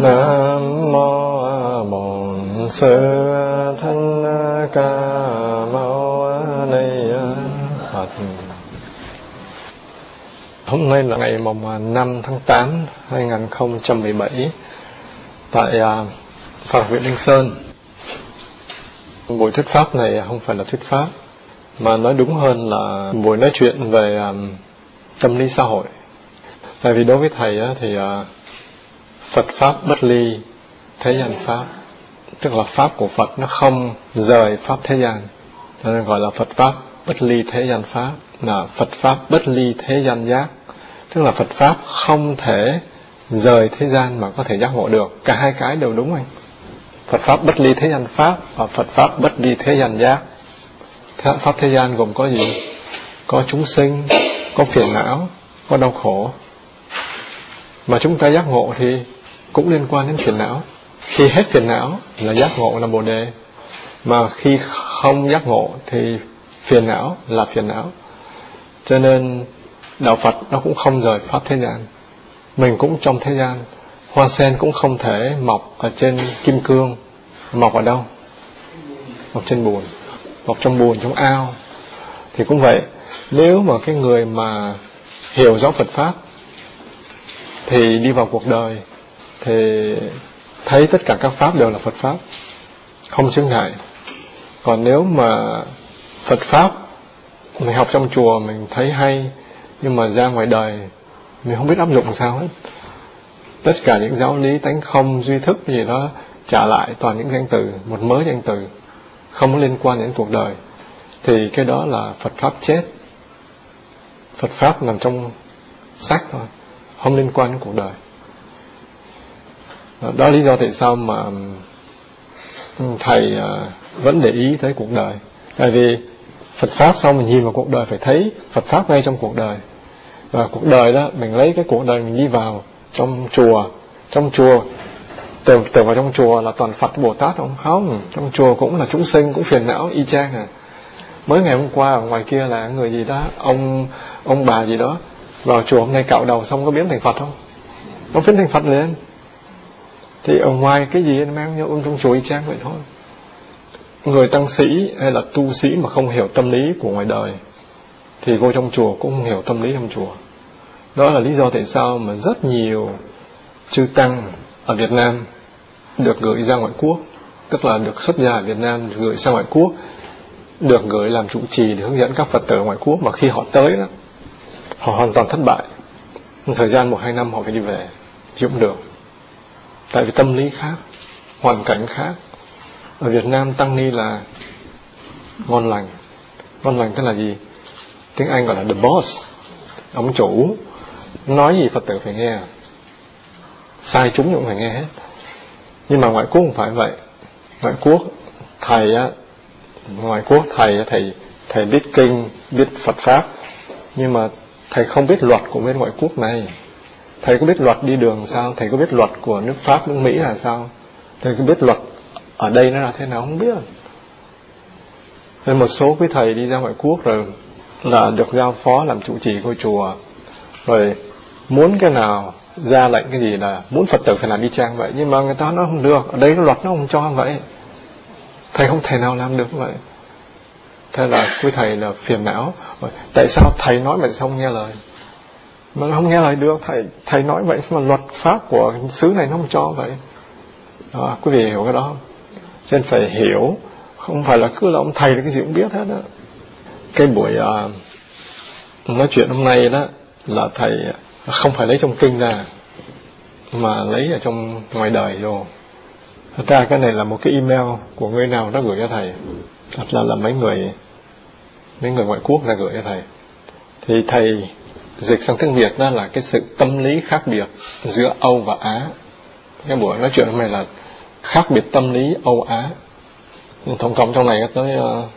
nam mô bổn sư thích ca mâu ni phật. Hôm nay là ngày mùng 5 tháng 8 2017 tại à, Phật viện Linh Sơn. Buổi thuyết pháp này không phải là thuyết pháp, mà nói đúng hơn là buổi nói chuyện về à, tâm lý xã hội. Tại vì đối với thầy thì à, Phật pháp bất ly, thế gian pháp. Tức là pháp của Phật nó không rời pháp thế gian. Cho nên gọi là Phật pháp bất ly thế gian pháp, là Phật pháp bất ly thế gian giác. Tức là Phật pháp không thể rời thế gian mà có thể giác ngộ được. Cả hai cái đều đúng anh. Phật pháp bất ly thế gian pháp và Phật pháp bất ly thế gian giác. Pháp thế gian gồm có gì? Có chúng sinh, có phiền não, có đau khổ. Mà chúng ta giác ngộ thì cũng liên quan đến phiền não. Khi hết phiền não là giác ngộ là bồ đề mà khi không giác ngộ thì phiền não là phiền não. Cho nên đạo phật nó cũng không rời pháp thế gian. Mình cũng trong thế gian. Hoa sen cũng không thể mọc ở trên kim cương. Mọc ở đâu? Mọc trên bùn. Mọc trong bùn, trong ao. Thì cũng vậy, nếu mà cái người mà hiểu rõ Phật pháp thì đi vào cuộc đời thì thấy tất cả các pháp đều là Phật pháp. Không chướng ngại. Còn nếu mà Phật pháp, mình học trong chùa mình thấy hay, nhưng mà ra ngoài đời, mình không biết áp dụng sao hết. Tất cả những giáo lý tánh không, duy thức gì đó trả lại toàn những danh từ, một mớ danh từ, không có liên quan đến cuộc đời. Thì cái đó là Phật pháp chết. Phật pháp nằm trong sách thôi, không liên quan đến cuộc đời đó là lý do tại sao mà thầy à, vẫn để ý tới cuộc đời. Tại vì Phật pháp xong mình nhìn vào cuộc đời phải thấy Phật pháp ngay trong cuộc đời. Và cuộc đời đó, mình lấy cái cuộc đời mình đi vào trong chùa. Trong chùa, tưởng tưởng vào trong chùa là toàn Phật, Bồ Tát không? Không. Trong chùa cũng là chúng sinh, cũng phiền não, y chang à. Mới ngày hôm qua, ở ngoài kia là người gì đó, ông ông bà gì đó, vào chùa hôm nay cạo đầu xong có biến thành Phật không? Nó biến thành Phật liền thì ở ngoài cái gì anh mang nhau trong chùa y chang vậy thôi. Người tăng sĩ hay là tu sĩ mà không hiểu tâm lý của ngoài đời, thì vô trong chùa cũng không hiểu tâm lý trong chùa. Đó là lý do tại sao mà rất nhiều chư tăng ở Việt Nam được gửi ra ngoại quốc, tức là được xuất gia ở Việt Nam gửi sang ngoại quốc, được gửi làm trụ trì để hướng dẫn các Phật tử ngoại quốc. Mà khi họ tới đó, họ hoàn toàn thất bại. Thời gian một, hai năm họ phải đi về chịu không được tại vì tâm lý khác, hoàn cảnh khác. Ở Việt Nam tăng ni là ngon lành. Ngon lành tức là gì? Tiếng Anh gọi là the boss, ông chủ. Nói gì Phật tử phải nghe. Sai chúng cũng phải nghe hết. Nhưng mà ngoại quốc không phải vậy. Ngoại quốc, thầy á, ngoại quốc thầy thầy thầy biết kinh, biết Phật pháp. Nhưng mà thầy không biết luật của bên ngoại quốc này thầy có biết luật đi đường sao? Thầy có biết luật của nước pháp, nước mỹ là sao? Thầy có biết luật ở đây nó là thế nào? Không biết. Nên một số quý thầy đi ra ngoại quốc rồi là được giao phó làm trụ trì ngôi chùa. Rồi muốn cái nào ra lệnh cái gì là muốn phật tử phải làm đi trang vậy. Nhưng mà người ta nó không được. Ở đây cái luật nó không cho vậy. Thầy không thể nào làm được vậy. Thế là quý thầy là phiền não. Tại sao thầy nói vậy xong nghe lời? Mà không nghe lời được thầy thầy nói vậy mà luật pháp của xứ này nó không cho vậy. Đó, quý vị hiểu cái đó không? Cho nên phải hiểu không phải là cứ là ông thầy là cái gì cũng biết hết đó cái buổi uh, nói chuyện hôm nay đó là thầy không phải lấy trong kinh ra mà lấy ở trong ngoài đời vô. Thật ra cái này là một cái email của người nào đã gửi cho thầy. Thật là là mấy người mấy người ngoại quốc đã gửi cho thầy. Thì thầy dịch sang tiếng việt đó là cái sự tâm lý khác biệt giữa âu và á. Cái buổi nói chuyện hôm nay là khác biệt tâm lý âu á. Thông cộng trong này tới uh,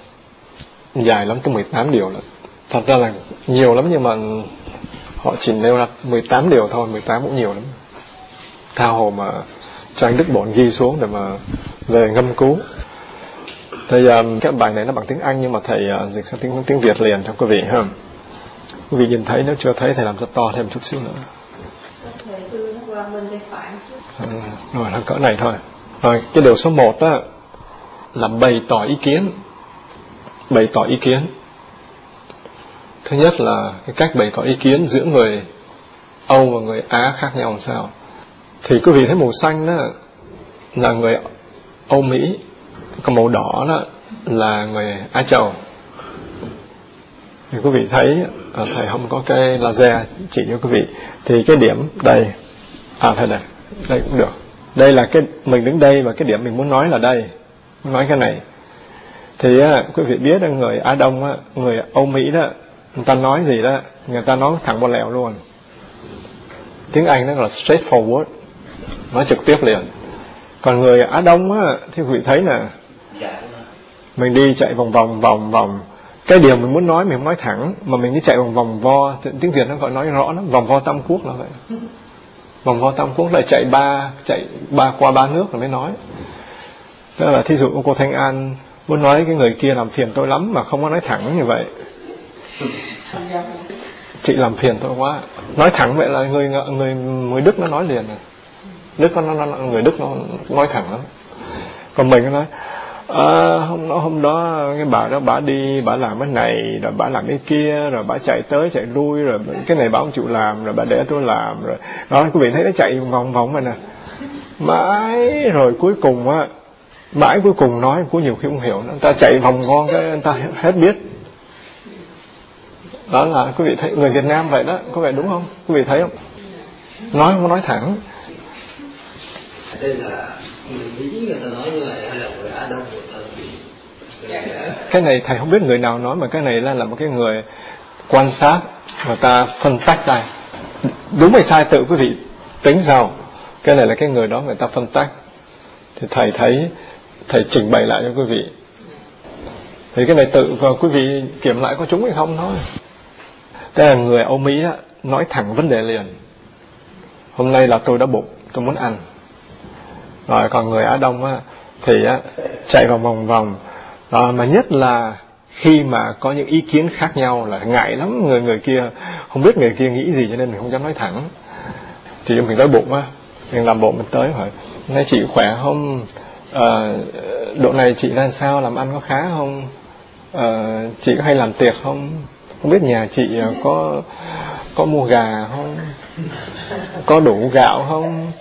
dài lắm tới 18 điều lận. Thật ra là nhiều lắm nhưng mà họ chỉ nêu ra 18 điều thôi 18 cũng nhiều lắm. Tha hồ mà cho anh Đức Bổn ghi xuống để mà về ngâm cứu. Thì ờ, uh, cái bài này nó bằng tiếng Anh nhưng mà thầy uh, dịch sang tiếng tiếng Việt liền cho quý vị ha quý vị nhìn thấy nó chưa thấy thầy làm cho to thêm chút xíu nữa. Qua à, rồi là cỡ này thôi. Rồi cái điều số một đó là bày tỏ ý kiến. Bày tỏ ý kiến. Thứ nhất là cái cách bày tỏ ý kiến giữa người Âu và người Á khác nhau làm sao. Thì quý vị thấy màu xanh đó là người Âu Mỹ. Còn màu đỏ đó là người Á Châu thì quý vị thấy à, thầy không có cái laser chỉ cho quý vị. Thì cái điểm đây à thầy đây đây cũng được. Đây là cái mình đứng đây và cái điểm mình muốn nói là đây. Muốn nói cái này. Thì á, quý vị biết là người Á Đông á, người Âu Mỹ đó người ta nói gì đó người ta nói thẳng một lẹo luôn. Tiếng Anh nó là straightforward. Nói trực tiếp liền. Còn người Á Đông á thì quý vị thấy nè. Mình đi chạy vòng vòng vòng vòng cái điều mình muốn nói mình không nói thẳng mà mình cứ chạy vòng vòng vo. Tiếng việt nó gọi nói rõ lắm vòng vo tam quốc là vậy. Vòng vo tam quốc lại chạy ba chạy ba qua ba nước rồi mới nói. Đó là thí dụ cô thanh an muốn nói cái người kia làm phiền tôi lắm mà không có nói thẳng như vậy. Chị làm phiền tôi quá. Nói thẳng vậy là người người người đức nó nói liền này đức nó, nó, nó người đức nó nói thẳng lắm. Còn mình nó nói à, hôm đó hôm đó cái bà đó bà đi bà làm cái này rồi bà làm cái kia rồi bà chạy tới chạy lui rồi cái này bà không chịu làm rồi bà để tôi làm rồi đó quý vị thấy nó chạy vòng vòng vậy nè. Mãi rồi cuối cùng á mãi cuối cùng nói cũng nhiều khi không hiểu người ta chạy vòng vo cái người ta hết biết. Đó là quý vị thấy người Việt Nam vậy đó có vẻ đúng không? Quý vị thấy không? Nói không nói thẳng. Đây là người Mỹ người ta nói như vậy hay là người Á Đông người ta cái này thầy không biết người nào nói mà cái này là là một cái người quan sát người ta phân tách ra. Đúng hay sai tự quý vị tính sao cái này là cái người đó người ta phân tách. Thì thầy thấy thầy trình bày lại cho quý vị. Thì cái này tự và quý vị kiểm lại có chúng hay không thôi. Đây là người Âu Mỹ á, nói thẳng vấn đề liền. Hôm nay là tôi đã bụng tôi muốn ăn rồi còn người Á Đông á, thì á, chạy vào vòng vòng. Đó, mà nhất là khi mà có những ý kiến khác nhau là ngại lắm người người kia không biết người kia nghĩ gì cho nên mình không dám nói thẳng. Thì mình đói bụng á mình làm bộ mình tới hỏi nay chị khỏe không? À, độ này chị làm sao làm ăn có khá không? À, chị có hay làm tiệc không? Không biết nhà chị ờ, có có mua gà không? Có đủ gạo không?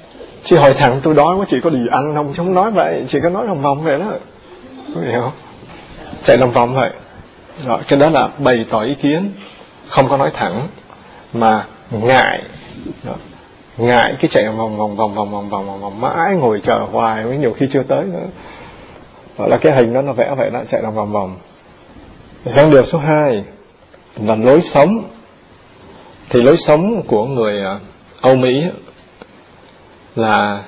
Chị hỏi thẳng, tôi đói quá, chị có gì ăn không? Chứ không nói vậy, chị có nói vòng vòng vậy đó. Có hiểu không? Chạy lòng vòng vậy. Rồi cái đó là bày tỏ ý kiến. Không có nói thẳng, mà ngại. Đó. ngại cái chạy vòng vòng vòng vòng vòng vòng vòng vòng, mãi ngồi chờ hoài với nhiều khi chưa tới nữa. Đó là cái hình đó, nó vẽ vậy đó, chạy lòng vòng vòng. Sang điều số 2 là lối sống. Thì lối sống của người à, Âu Mỹ là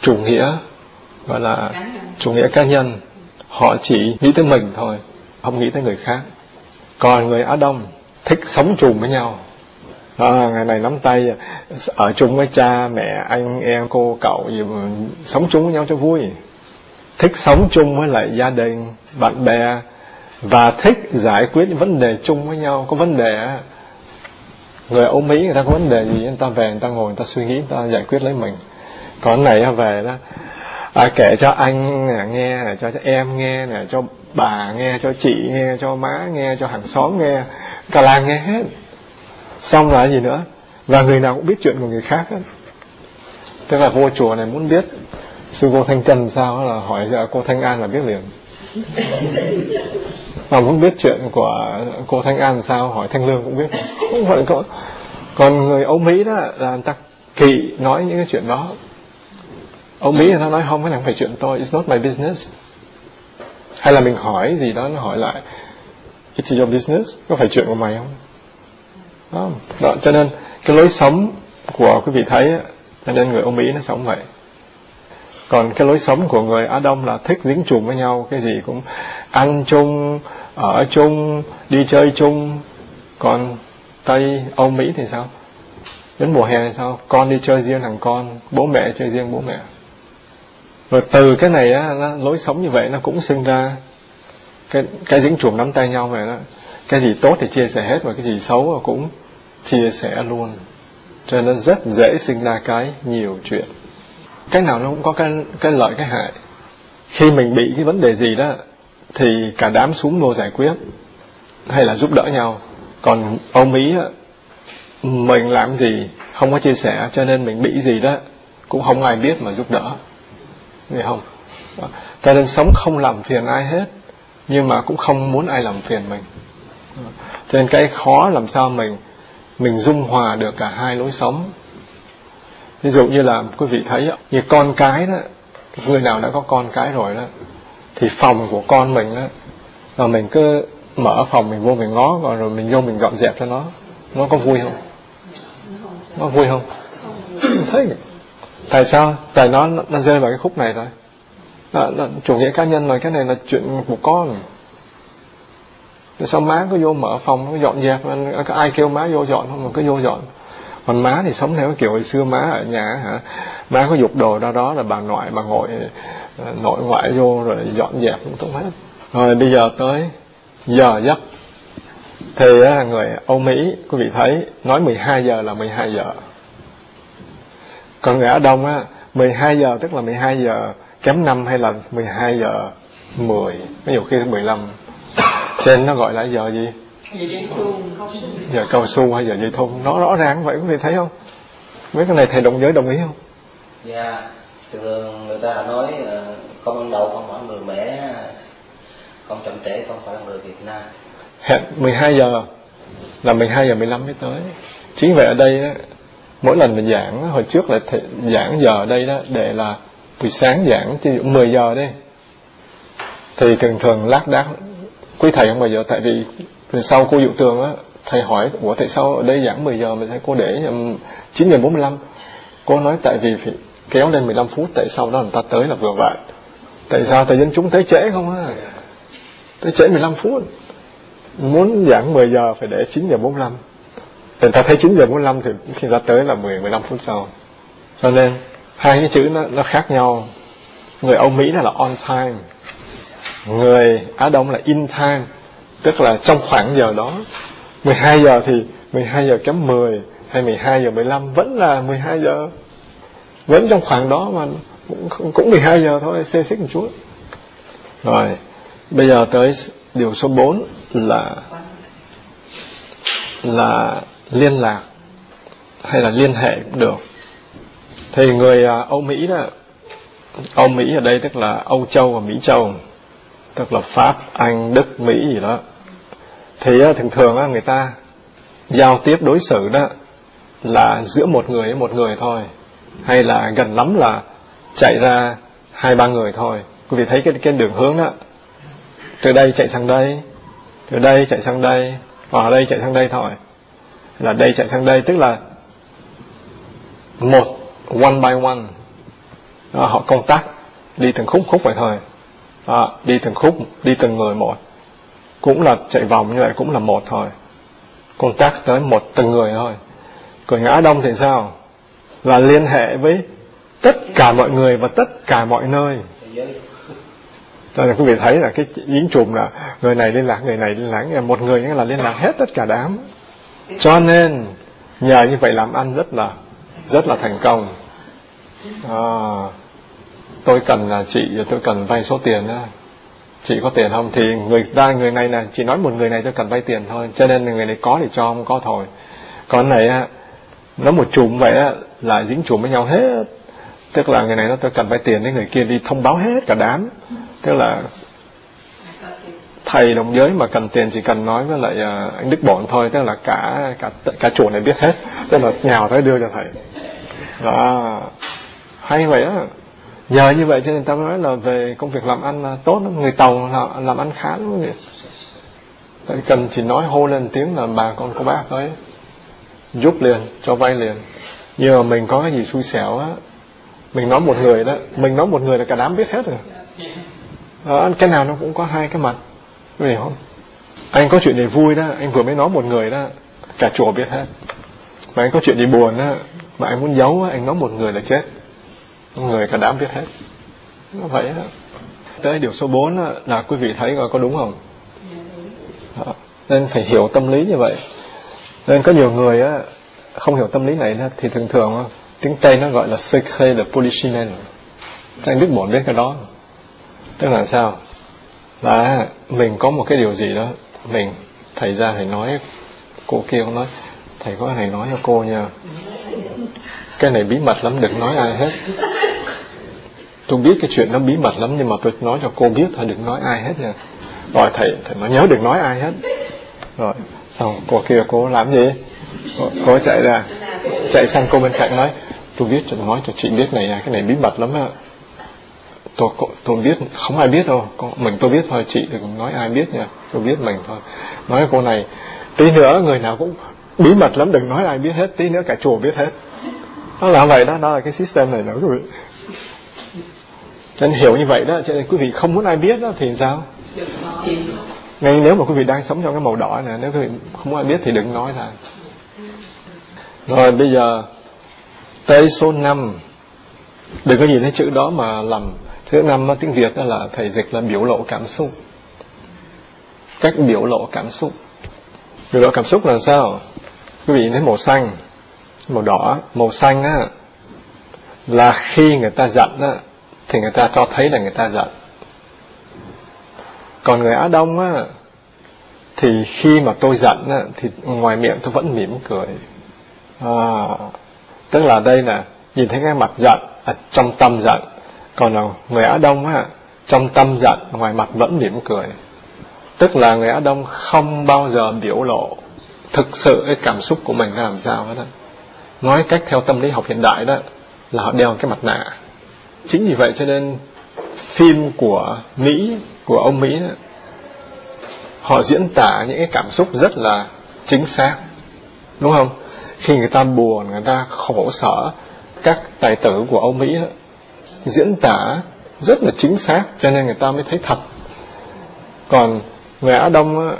chủ nghĩa gọi là chủ nghĩa cá nhân. Họ chỉ nghĩ tới mình thôi không nghĩ tới người khác. Còn người Á Đông thích sống chung với nhau. À, ngày này nắm tay ở chung với cha mẹ anh em cô cậu gì mà sống chung với nhau cho vui. Thích sống chung với lại gia đình bạn bè và thích giải quyết những vấn đề chung với nhau. Có vấn đề người Âu Mỹ người ta có vấn đề gì người ta về người ta ngồi người ta suy nghĩ người ta giải quyết lấy mình. Còn này về đó à, kể cho anh nghe này cho, cho em nghe này cho bà nghe cho chị nghe cho má nghe cho hàng xóm nghe cả làng nghe hết. Xong là gì nữa? Và người nào cũng biết chuyện của người khác hết. Thế là vô chùa này muốn biết sư cô thanh trần sao? Là hỏi cô thanh an là biết liền mà muốn biết chuyện của cô thanh an sao hỏi thanh lương cũng biết. Không phải có. Còn người âu mỹ đó là người ta kỵ nói những cái chuyện đó. Ông mỹ người ta nói không cái này không phải chuyện tôi it's not my business. Hay là mình hỏi gì đó nó hỏi lại it's your business có phải chuyện của mày không? Đó, đó cho nên cái lối sống của quý vị thấy cho nên người Âu Mỹ nó sống vậy còn cái lối sống của người Á Đông là thích dính chùm với nhau cái gì cũng ăn chung ở chung đi chơi chung. Còn Tây Âu Mỹ thì sao? Đến mùa hè thì sao? Con đi chơi riêng thằng con bố mẹ chơi riêng bố mẹ. Rồi từ cái này á nó, lối sống như vậy nó cũng sinh ra cái cái dính chùm nắm tay nhau vậy đó. Cái gì tốt thì chia sẻ hết và cái gì xấu cũng chia sẻ luôn. Cho nên nó rất dễ sinh ra cái nhiều chuyện cái nào nó cũng có cái cái lợi cái hại. Khi mình bị cái vấn đề gì đó thì cả đám xuống vô giải quyết hay là giúp đỡ nhau. Còn ông mỹ á, mình làm gì không có chia sẻ cho nên mình bị gì đó cũng không ai biết mà giúp đỡ. Nghe không? Cho nên sống không làm phiền ai hết nhưng mà cũng không muốn ai làm phiền mình. Cho nên cái khó làm sao mình mình dung hòa được cả hai lối sống ví dụ như là quý vị thấy như con cái đó người nào đã có con cái rồi đó thì phòng của con mình đó mà mình cứ mở phòng mình vô mình ngó rồi, rồi mình vô mình dọn dẹp cho nó nó có vui không? Nó vui không? Thấy. Tại sao? Tại nó nó rơi vào cái khúc này rồi đó, nó, chủ nghĩa cá nhân rồi cái này là chuyện của con. Tại sao má cứ vô mở phòng nó dọn dẹp ai kêu má vô dọn không? Mà cứ vô dọn còn má thì sống theo cái kiểu hồi xưa má ở nhà hả? Má có dục đồ ra đó là bà ngoại, bà ngồi ờ, nội ngoại vô rồi dọn dẹp cũng tốt hết rồi bây giờ tới giờ giấc. Thì ờ, người Âu Mỹ, quý vị thấy, nói 12 giờ là 12 giờ. Còn người Á Đông á 12 giờ tức là 12 giờ kém 5 hay là 12 giờ 10 nhiều khi 15 trên nó gọi là giờ gì? Giờ cao su hay giờ dây thun? Nó rõ ràng vậy quý vị thấy không? Mấy cái này thầy đồng giới đồng ý không? Dạ thường người ta nói uh, con ban đầu không phải người mẹ con chậm trễ không phải là người Việt Nam. Hẹn 12 giờ là 12 giờ 15 mới tới. Chính vậy ở đây đó, mỗi lần mình giảng hồi trước là thầy, giảng giờ ở đây đó để là buổi sáng giảng ví dụ 10 giờ đi. Thì thường thường lát đác quý thầy không bao giờ tại vì sau cô dụ tường á, thầy hỏi của tại sao ở đây giảng 10 giờ mà thấy cô để um, 9 giờ 45 cô nói, tại vì phải kéo lên 15 phút, tại sau đó người ta tới là vừa vặn tại sao tại dân chúng tới trễ không á? Tới trễ 15 phút. Muốn giảng 10 giờ phải để 9 giờ 45 người ta thấy 9 giờ 45 thì khi ra tới là 10 15 phút sau. Cho nên, hai cái chữ nó nó khác nhau. Người Âu Mỹ là on time. Người Á Đông là in time tức là trong khoảng giờ đó 12 giờ thì 12 giờ kém 10 hay 12 giờ 15 vẫn là 12 giờ. Vẫn trong khoảng đó mà cũng, cũng 12 giờ thôi xê xích một chút. Rồi bây giờ tới điều số 4 là là liên lạc hay là liên hệ cũng được. Thì người à, Âu Mỹ đó Âu Mỹ ở đây tức là Âu Châu và Mỹ Châu tức là Pháp Anh Đức Mỹ gì đó. Thì thường thường người ta giao tiếp đối xử đó là giữa một người với một người thôi. Hay là gần lắm là chạy ra hai ba người thôi. Quý vị thấy cái cái đường hướng đó. Từ đây chạy sang đây từ đây chạy sang đây và ở đây chạy sang đây thôi. Là đây chạy sang đây tức là một one by one. Đó, họ công tác đi từng khúc khúc vậy thôi à, đi từng khúc đi từng người một cũng là chạy vòng như vậy cũng là một thôi. Công tác tới một từng người thôi. Còn ngã đông thì sao? Là liên hệ với tất cả mọi người và tất cả mọi nơi. Cho nên quý vị thấy là cái dính chùm là người này liên lạc người này liên lạc. Một người là liên lạc hết tất cả đám. Cho nên nhờ như vậy làm ăn rất là rất là thành công. À, tôi cần là chị tôi cần vay số tiền đó. Chị có tiền không? Thì người ta người này là chỉ nói một người này tôi cần vay tiền thôi cho nên người này có thì cho không có thôi. Còn này á nó một chùm vậy á là dính chùm với nhau hết. Tức là người này nó tôi cần vay tiền đấy người kia đi thông báo hết cả đám. Tức là thầy đồng giới mà cần tiền chỉ cần nói với lại uh, anh đức bổn thôi tức là cả cả cả chùa này biết hết. Tức là nhào tới đưa cho thầy. Đó. Hay vậy á nhờ như vậy cho nên ta nói là về công việc làm ăn là tốt lắm. Người tàu làm, làm ăn khá lắm tại cần chỉ nói hô lên tiếng là bà con cô bác ấy giúp liền cho vay liền. Nhưng mà mình có cái gì xui xẻo á mình nói một người đó mình nói một người là cả đám biết hết rồi. Đó, cái nào nó cũng có hai cái mặt hiểu không? Anh có chuyện gì vui đó anh vừa mới nói một người đó cả chùa biết hết. Mà anh có chuyện gì buồn đó mà anh muốn giấu anh nói một người là chết người cả đám biết hết. Nó vậy đó tới điều số 4 là quý vị thấy có đúng không? Dạ, đó. Dạ. nên phải hiểu tâm lý như vậy. Nên có nhiều người á, không hiểu tâm lý này thì thường thường tiếng tây nó gọi là secret de polichinelle. Cho anh biết bổn biết cái đó. Tức là sao? Là mình có một cái điều gì đó, mình, thầy ra thầy nói, cô kia cũng nói, thầy có thầy nói cho cô nha cái này bí mật lắm đừng nói ai hết. Tôi biết cái chuyện nó bí mật lắm nhưng mà tôi nói cho cô biết thôi đừng nói ai hết nha. Rồi thầy thầy nói nhớ đừng nói ai hết. Rồi xong cô kia cô làm gì? Cô, cô chạy ra chạy sang cô bên cạnh nói tôi biết cho nói cho chị biết này nha cái này bí mật lắm á. Tôi tôi biết không ai biết đâu mình tôi biết thôi chị đừng nói ai biết nha tôi biết mình thôi. Nói cô này tí nữa người nào cũng bí mật lắm, đừng nói ai biết hết, tí nữa cả chùa biết hết. Nó là vậy đó đó là cái system này đó quý vị. Nên hiểu như vậy đó, cho nên quý vị không muốn ai biết đó thì sao? Ngay nếu mà quý vị đang sống trong cái màu đỏ này nếu quý vị không muốn ai biết thì đừng nói là rồi, bây giờ tới số 5 đừng có nhìn thấy chữ đó mà lầm. Chữ năm tiếng việt đó là thầy dịch là biểu lộ cảm xúc. Cách biểu lộ cảm xúc. Biểu lộ cảm xúc là sao? Quý vị thấy màu xanh màu đỏ màu xanh á là khi người ta giận á thì người ta cho thấy là người ta giận. Còn người á đông á thì khi mà tôi giận á thì ngoài miệng tôi vẫn mỉm cười. À, tức là đây là nhìn thấy cái mặt giận à, trong tâm giận. Còn là người á đông á trong tâm giận ngoài mặt vẫn mỉm cười. Tức là người á đông không bao giờ biểu lộ thực sự cái cảm xúc của mình là làm sao đó, đó nói cách theo tâm lý học hiện đại đó là họ đeo cái mặt nạ. Chính vì vậy cho nên phim của mỹ của ông mỹ đó, họ diễn tả những cái cảm xúc rất là chính xác đúng không? Khi người ta buồn người ta khổ sở các tài tử của ông mỹ đó, diễn tả rất là chính xác cho nên người ta mới thấy thật. Còn người á đông á,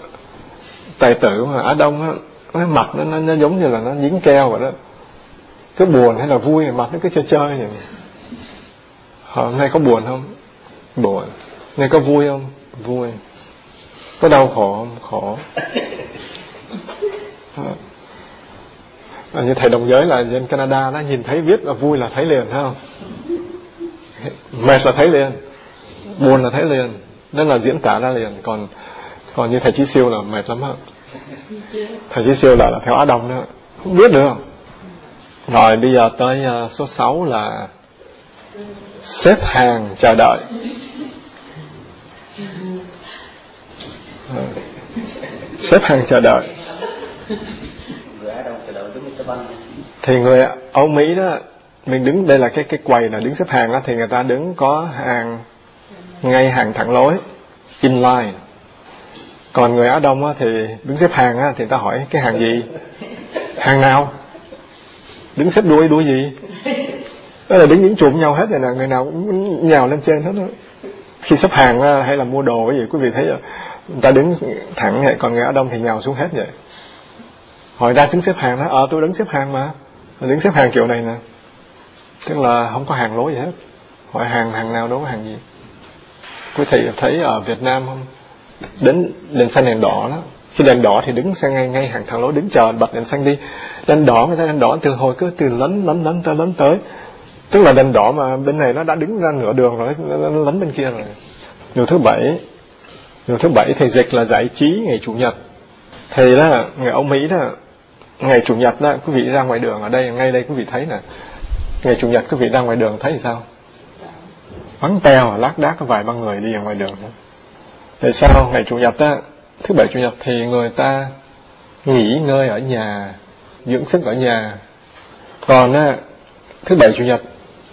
tài tử mà á đông á, nó mặt nó, nó nó giống như là nó dính keo vậy đó. Cứ buồn hay là vui mặt nó cứ chơi chơi vậy. Ờ, hôm nay có buồn không? Buồn. Nay có vui không? Vui. Có đau khổ không? Khổ. À, như thầy đồng giới là dân Canada nó nhìn thấy viết là vui là thấy liền thấy không? Mệt là thấy liền. Buồn là thấy liền. Nên là diễn tả ra liền. Còn còn như thầy chí siêu là mệt lắm á. Thầy chí siêu là, là theo á đông nữa không biết nữa. Rồi bây giờ tới uh, số 6 là xếp hàng chờ đợi. Ờ, xếp hàng chờ đợi. Thì người Âu Mỹ đó mình đứng đây là cái cái quầy là đứng xếp hàng đó thì người ta đứng có hàng ngay hàng thẳng lối in line còn người Á Đông á, thì đứng xếp hàng á, thì người ta hỏi cái hàng gì? Hàng nào? Đứng xếp đuôi đuôi gì? Đó là đứng những chụm nhau hết rồi nè người nào cũng nhào lên trên hết đó khi xếp hàng á, hay là mua đồ cái gì quý vị thấy rồi người ta đứng thẳng vậy còn người Á Đông thì nhào xuống hết vậy. Hỏi ra xứng xếp hàng đó ờ tôi đứng xếp hàng mà đứng xếp hàng kiểu này nè. Tức là không có hàng lối gì hết. Hỏi hàng hàng nào đâu có hàng gì. Quý thầy thấy ở Việt Nam không? Đến đèn xanh đèn đỏ đó. Khi đèn đỏ thì đứng sang ngay ngay hàng thẳng lối đứng chờ bật đèn xanh đi. Đèn đỏ người ta đèn đỏ từ hồi cứ từ lấn lấn lấn tới lấn tới. Tức là đèn đỏ mà bên này nó đã đứng ra nửa đường rồi nó, lấn bên kia rồi. Điều thứ bảy điều thứ bảy thầy dịch là giải trí ngày chủ nhật. Thầy đó người ông mỹ đó ngày chủ nhật đó quý vị ra ngoài đường ở đây ngay đây quý vị thấy nè. Ngày chủ nhật quý vị ra ngoài đường thấy sao? Vắng teo lác đác có vài ba người đi ở ngoài đường đó tại sao ngày chủ nhật á, thứ bảy chủ nhật thì người ta nghỉ ngơi ở nhà, dưỡng sức ở nhà. Còn á, thứ bảy chủ nhật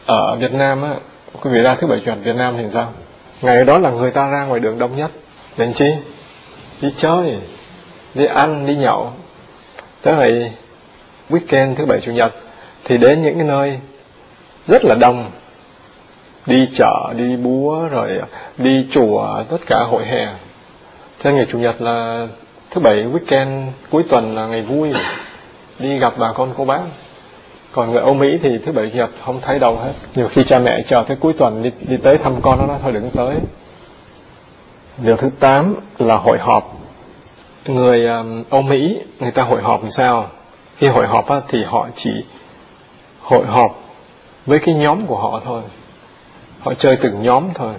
ở Việt Nam á, quý vị ra thứ bảy chủ nhật Việt Nam thì sao? Ngày đó là người ta ra ngoài đường đông nhất. Đến chi? Đi chơi, đi ăn, đi nhậu. Tới ngày weekend thứ bảy chủ nhật thì đến những cái nơi rất là đông đi chợ đi búa rồi đi chùa tất cả hội hè. Cho ngày chủ nhật là thứ bảy weekend cuối tuần là ngày vui. Đi gặp bà con cô bác. Còn người Âu Mỹ thì thứ bảy chủ nhật không thấy đâu hết. Nhiều khi cha mẹ chờ tới cuối tuần đi đi tới thăm con nó nói thôi đừng tới. Điều thứ tám là hội họp. Người um, Âu Mỹ người ta hội họp làm sao? Khi hội họp á, thì họ chỉ hội họp với cái nhóm của họ thôi họ chơi từng nhóm thôi.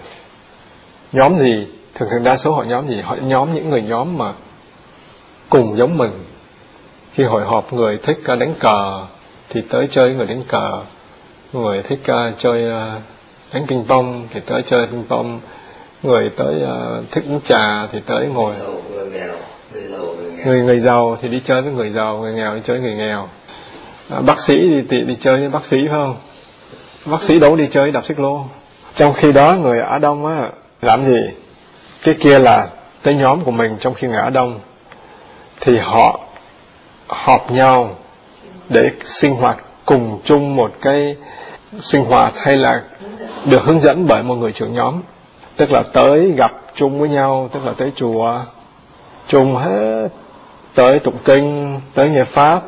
Nhóm gì thường thường đa số họ nhóm gì? Họ nhóm những người nhóm mà cùng giống mình. Khi hội họp người thích đánh cờ thì tới chơi người đánh cờ. Người thích chơi đánh ping pong thì tới chơi ping pong. Người tới thích uống trà thì tới ngồi. Người người giàu thì đi chơi với người giàu người nghèo đi chơi với người nghèo. À, bác sĩ thì, thì đi chơi với bác sĩ phải không? Bác sĩ đâu đi chơi đọc xích lô trong khi đó, người Á Đông á, làm gì? Cái kia là tới nhóm của mình trong khi người Á Đông thì họ họp nhau để sinh hoạt cùng chung một cái sinh hoạt hay là được hướng dẫn bởi một người trưởng nhóm. Tức là tới gặp chung với nhau, tức là tới chùa, chung hết, tới tụng kinh, tới nghe pháp,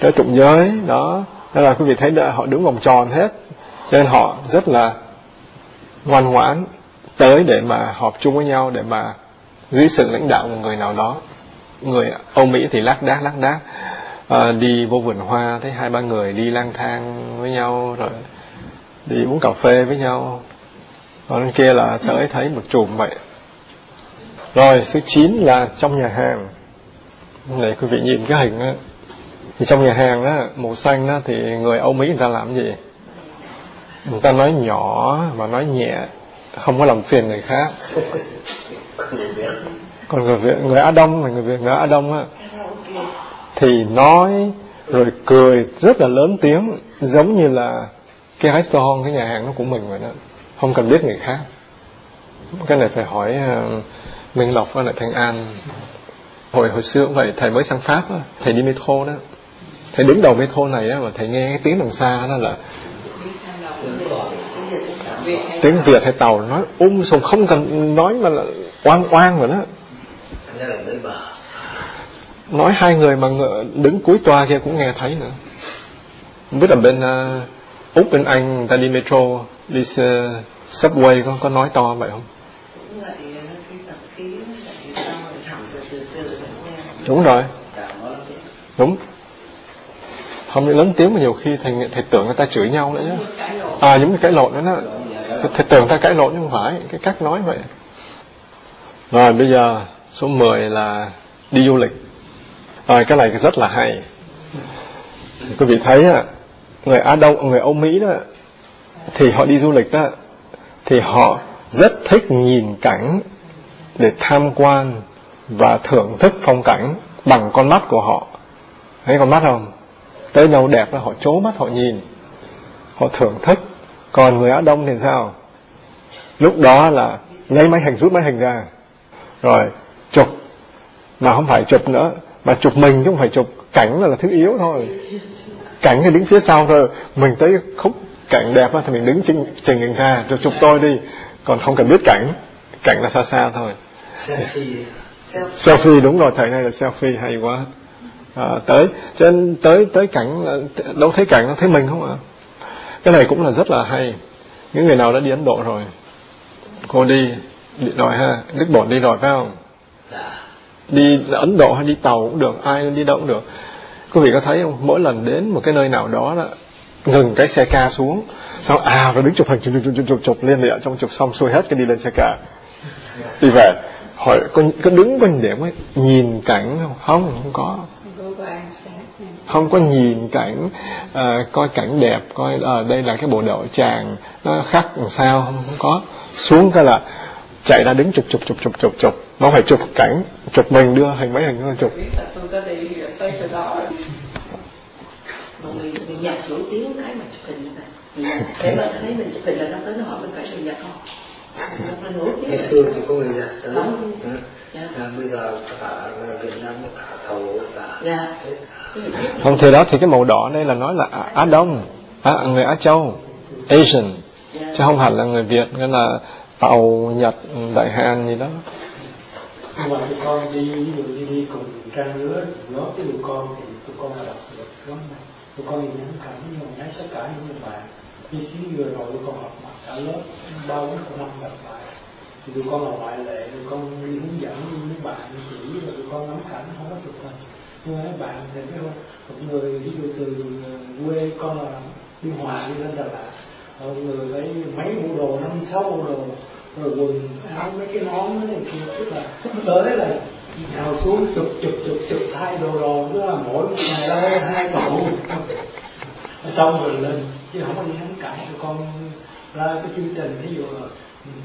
tới tụng giới, đó. Đó là quý vị thấy họ đứng vòng tròn hết. Cho nên họ rất là ngoan ngoãn tới để mà họp chung với nhau để mà dưới sự lãnh đạo của người nào đó. Người Âu Mỹ thì lác đác lác đác. À, đi vô vườn hoa thấy hai ba người đi lang thang với nhau rồi đi uống cà phê với nhau. Còn kia là tới thấy một chùm vậy. Rồi thứ chín là trong nhà hàng. Này quý vị nhìn cái hình á. Thì trong nhà hàng á màu xanh đó thì người Âu Mỹ người ta làm gì? Người ta nói nhỏ và nói nhẹ không có làm phiền người khác. Còn người Việt người Á Đông người Việt người Á Đông á thì nói rồi cười rất là lớn tiếng giống như là cái restaurant cái nhà hàng nó của mình vậy đó. Không cần biết người khác. Cái này phải hỏi uh, Minh Lộc với lại Thanh An. Hồi hồi xưa cũng vậy thầy mới sang Pháp đó, thầy đi metro đó. Thầy đứng đầu metro này á mà thầy nghe cái tiếng đằng xa đó là tiếng Việt hay tàu nói um sùng không cần nói mà là oan oan rồi đó. Nói hai người mà đứng cuối toa kia cũng nghe thấy nữa. Không biết là bên uh, úc bên anh người ta đi metro đi uh, subway có có nói to vậy không? Đúng rồi. Đúng không lớn tiếng mà nhiều khi thầy thầy tưởng người ta chửi nhau nữa chứ à giống như cãi lộn đó, đó. Thầy tưởng người ta cãi lộn nhưng không phải cái cách nói vậy. Rồi bây giờ số 10 là đi du lịch. Rồi cái này rất là hay. Quý vị thấy á người Á Đông người Âu Mỹ đó thì họ đi du lịch đó thì họ rất thích nhìn cảnh để tham quan và thưởng thức phong cảnh bằng con mắt của họ. Thấy con mắt không? Tới đâu đẹp là họ chố mắt họ nhìn. Họ thưởng thức. Còn người Á Đông thì sao? Lúc đó là lấy máy hình rút máy hình ra. Rồi chụp. Mà không phải chụp nữa. Mà chụp mình chứ không phải chụp cảnh là, là thứ yếu thôi. Cảnh thì đứng phía sau thôi. Mình tới khúc cảnh đẹp thì mình đứng trình trình hình ra. Rồi chụp tôi đi. Còn không cần biết cảnh. Cảnh là xa xa thôi. Selfie. Selfie đúng rồi. Thời nay là selfie hay quá à, tới. Trên tới tới cảnh ờ, đâu thấy cảnh thấy mình không ạ? À? cái này cũng là rất là hay. Những người nào đã đi ấn độ rồi cô đi, đi rồi ha đức bổn đi rồi phải không? Đi ấn độ hay đi tàu cũng được ai đi đâu cũng được. Quý vị có thấy không? Mỗi lần đến một cái nơi nào đó đó ngừng cái xe ca xuống xong à rồi đứng chụp hình chụp chụp chụp chụp, chụp liên vậy trong chụp xong xuôi hết cái đi lên xe ca. Đi về hỏi có, có đứng quanh điểm ấy nhìn cảnh không? Không không có không có nhìn cảnh uh, coi cảnh đẹp coi ờ, uh, đây là cái bộ đội tràng nó khác làm sao không, không có. Xuống cái là chạy ra đứng chụp chụp chụp chụp chụp chụp. Nó phải chụp cảnh chụp mình đưa hình mấy hình nó chụp. Mình nhặt nổi tiếng cái mà chụp hình để mà thấy mình chụp hình là nó tới nó hỏi mình phải mình nhặt không ngày xưa thì có người nhặt tới. Dạ. à, bây giờ cả Việt Nam cả thầu cả dạ. không thời đó thì cái màu đỏ đây là nói là Á Đông à, người Á Châu Asian. Dạ. chứ không hẳn là người Việt nghĩa là tàu Nhật Đại Hàn gì đó. Nhưng mà tụi con đi ví dụ như đi cùng trang lứa nó cái tụi con thì tụi con là đọc được lắm tụi con nhìn nhắn cảm nhưng mà nhắn tất cả những người bạn như chuyến vừa rồi tụi con học mặt cả lớp, bao nhiêu năm gặp lại. Thì tụi con là ngoại lệ, tụi con đi hướng dẫn với bạn chỉ và tụi con ngắm cảnh, không có chụp hình. Nhưng mà bạn, thì không? Một người, ví dụ từ ờ, quê con là đi hòa đi lên đà lạt. Ờ, một người lấy mấy bộ đồ, năm sáu bộ đồ, rồi quần, áo mấy cái nón này kia. Tức là tới là nhào xuống chụp chụp chụp chụp, hai đồ đồ, tức là mỗi ngày ra hai tủ xong rồi lên. Chứ không có đi ngắm cảnh tụi con ra cái chương trình ví dụ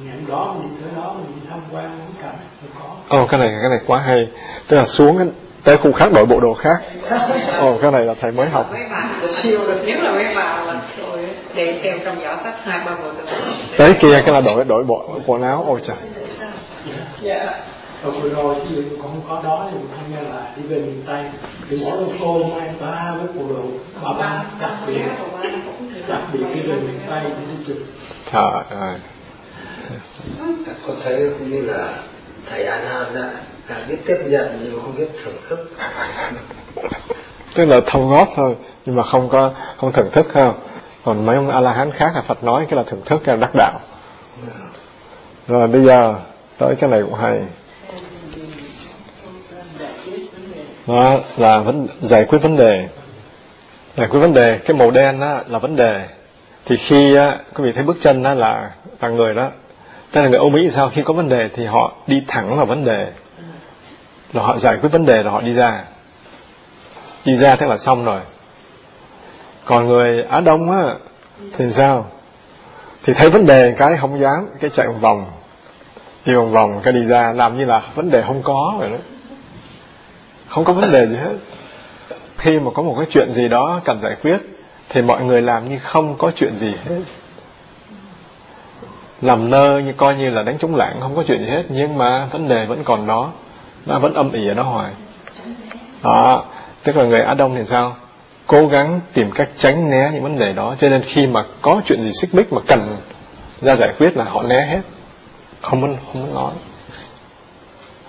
nhận đó mình đi tới đó mình đi tham quan ngắm cảnh thì có. Ồ cái này cái này quá hay. Tức là xuống tới khu khác đổi bộ đồ khác. Ồ cái này là thầy mới học. Mấy bà siêu được. Nhất là mấy bà là rồi đem theo trong giỏ sách hai ba bộ đồ Tới kia cái là đổi đổi bộ quần áo. Ôi trời dạ rồi vừa rồi ví dụ con không có đó thì tham gia là đi về miền tây. Thì mỗi ô tô mang ba với bộ đồ ba ba đặc biệt. Đặc biệt đi về miền tây để đi chụp. Trời ơi. Con thấy cũng như là thầy An An đã đã biết tiếp nhận nhưng không biết thưởng thức. Tức là thâu góp thôi Nhưng mà không có không thưởng thức không? Còn mấy ông A-la-hán khác là Phật nói Cái là thưởng thức cái là đắc đạo. Rồi bây giờ Tới cái này cũng hay Đó là vấn, giải quyết vấn đề. Giải quyết vấn đề Cái màu đen đó là vấn đề. Thì khi á, quý vị thấy bước chân đó là là người đó. Tức là người Âu Mỹ sao? Khi có vấn đề Thì họ đi thẳng vào vấn đề. Rồi họ giải quyết vấn đề rồi họ đi ra. Đi ra thế là xong rồi. Còn người Á Đông á Thì sao? Thì thấy vấn đề cái không dám Cái chạy vòng vòng. Đi vòng vòng cái đi ra Làm như là vấn đề không có vậy đó. Không có vấn đề gì hết. Khi mà có một cái chuyện gì đó cần giải quyết, Thì mọi người làm như không có chuyện gì hết. Làm nơ như coi như là đánh trống lảng không có chuyện gì hết. Nhưng mà vấn đề vẫn còn đó. Nó vẫn âm ỉ ở đó hoài. Đó. Tức là người Á Đông thì sao? Cố gắng tìm cách tránh né những vấn đề đó. Cho nên khi mà có chuyện gì xích mích mà cần ra giải quyết là họ né hết. Không muốn không muốn nói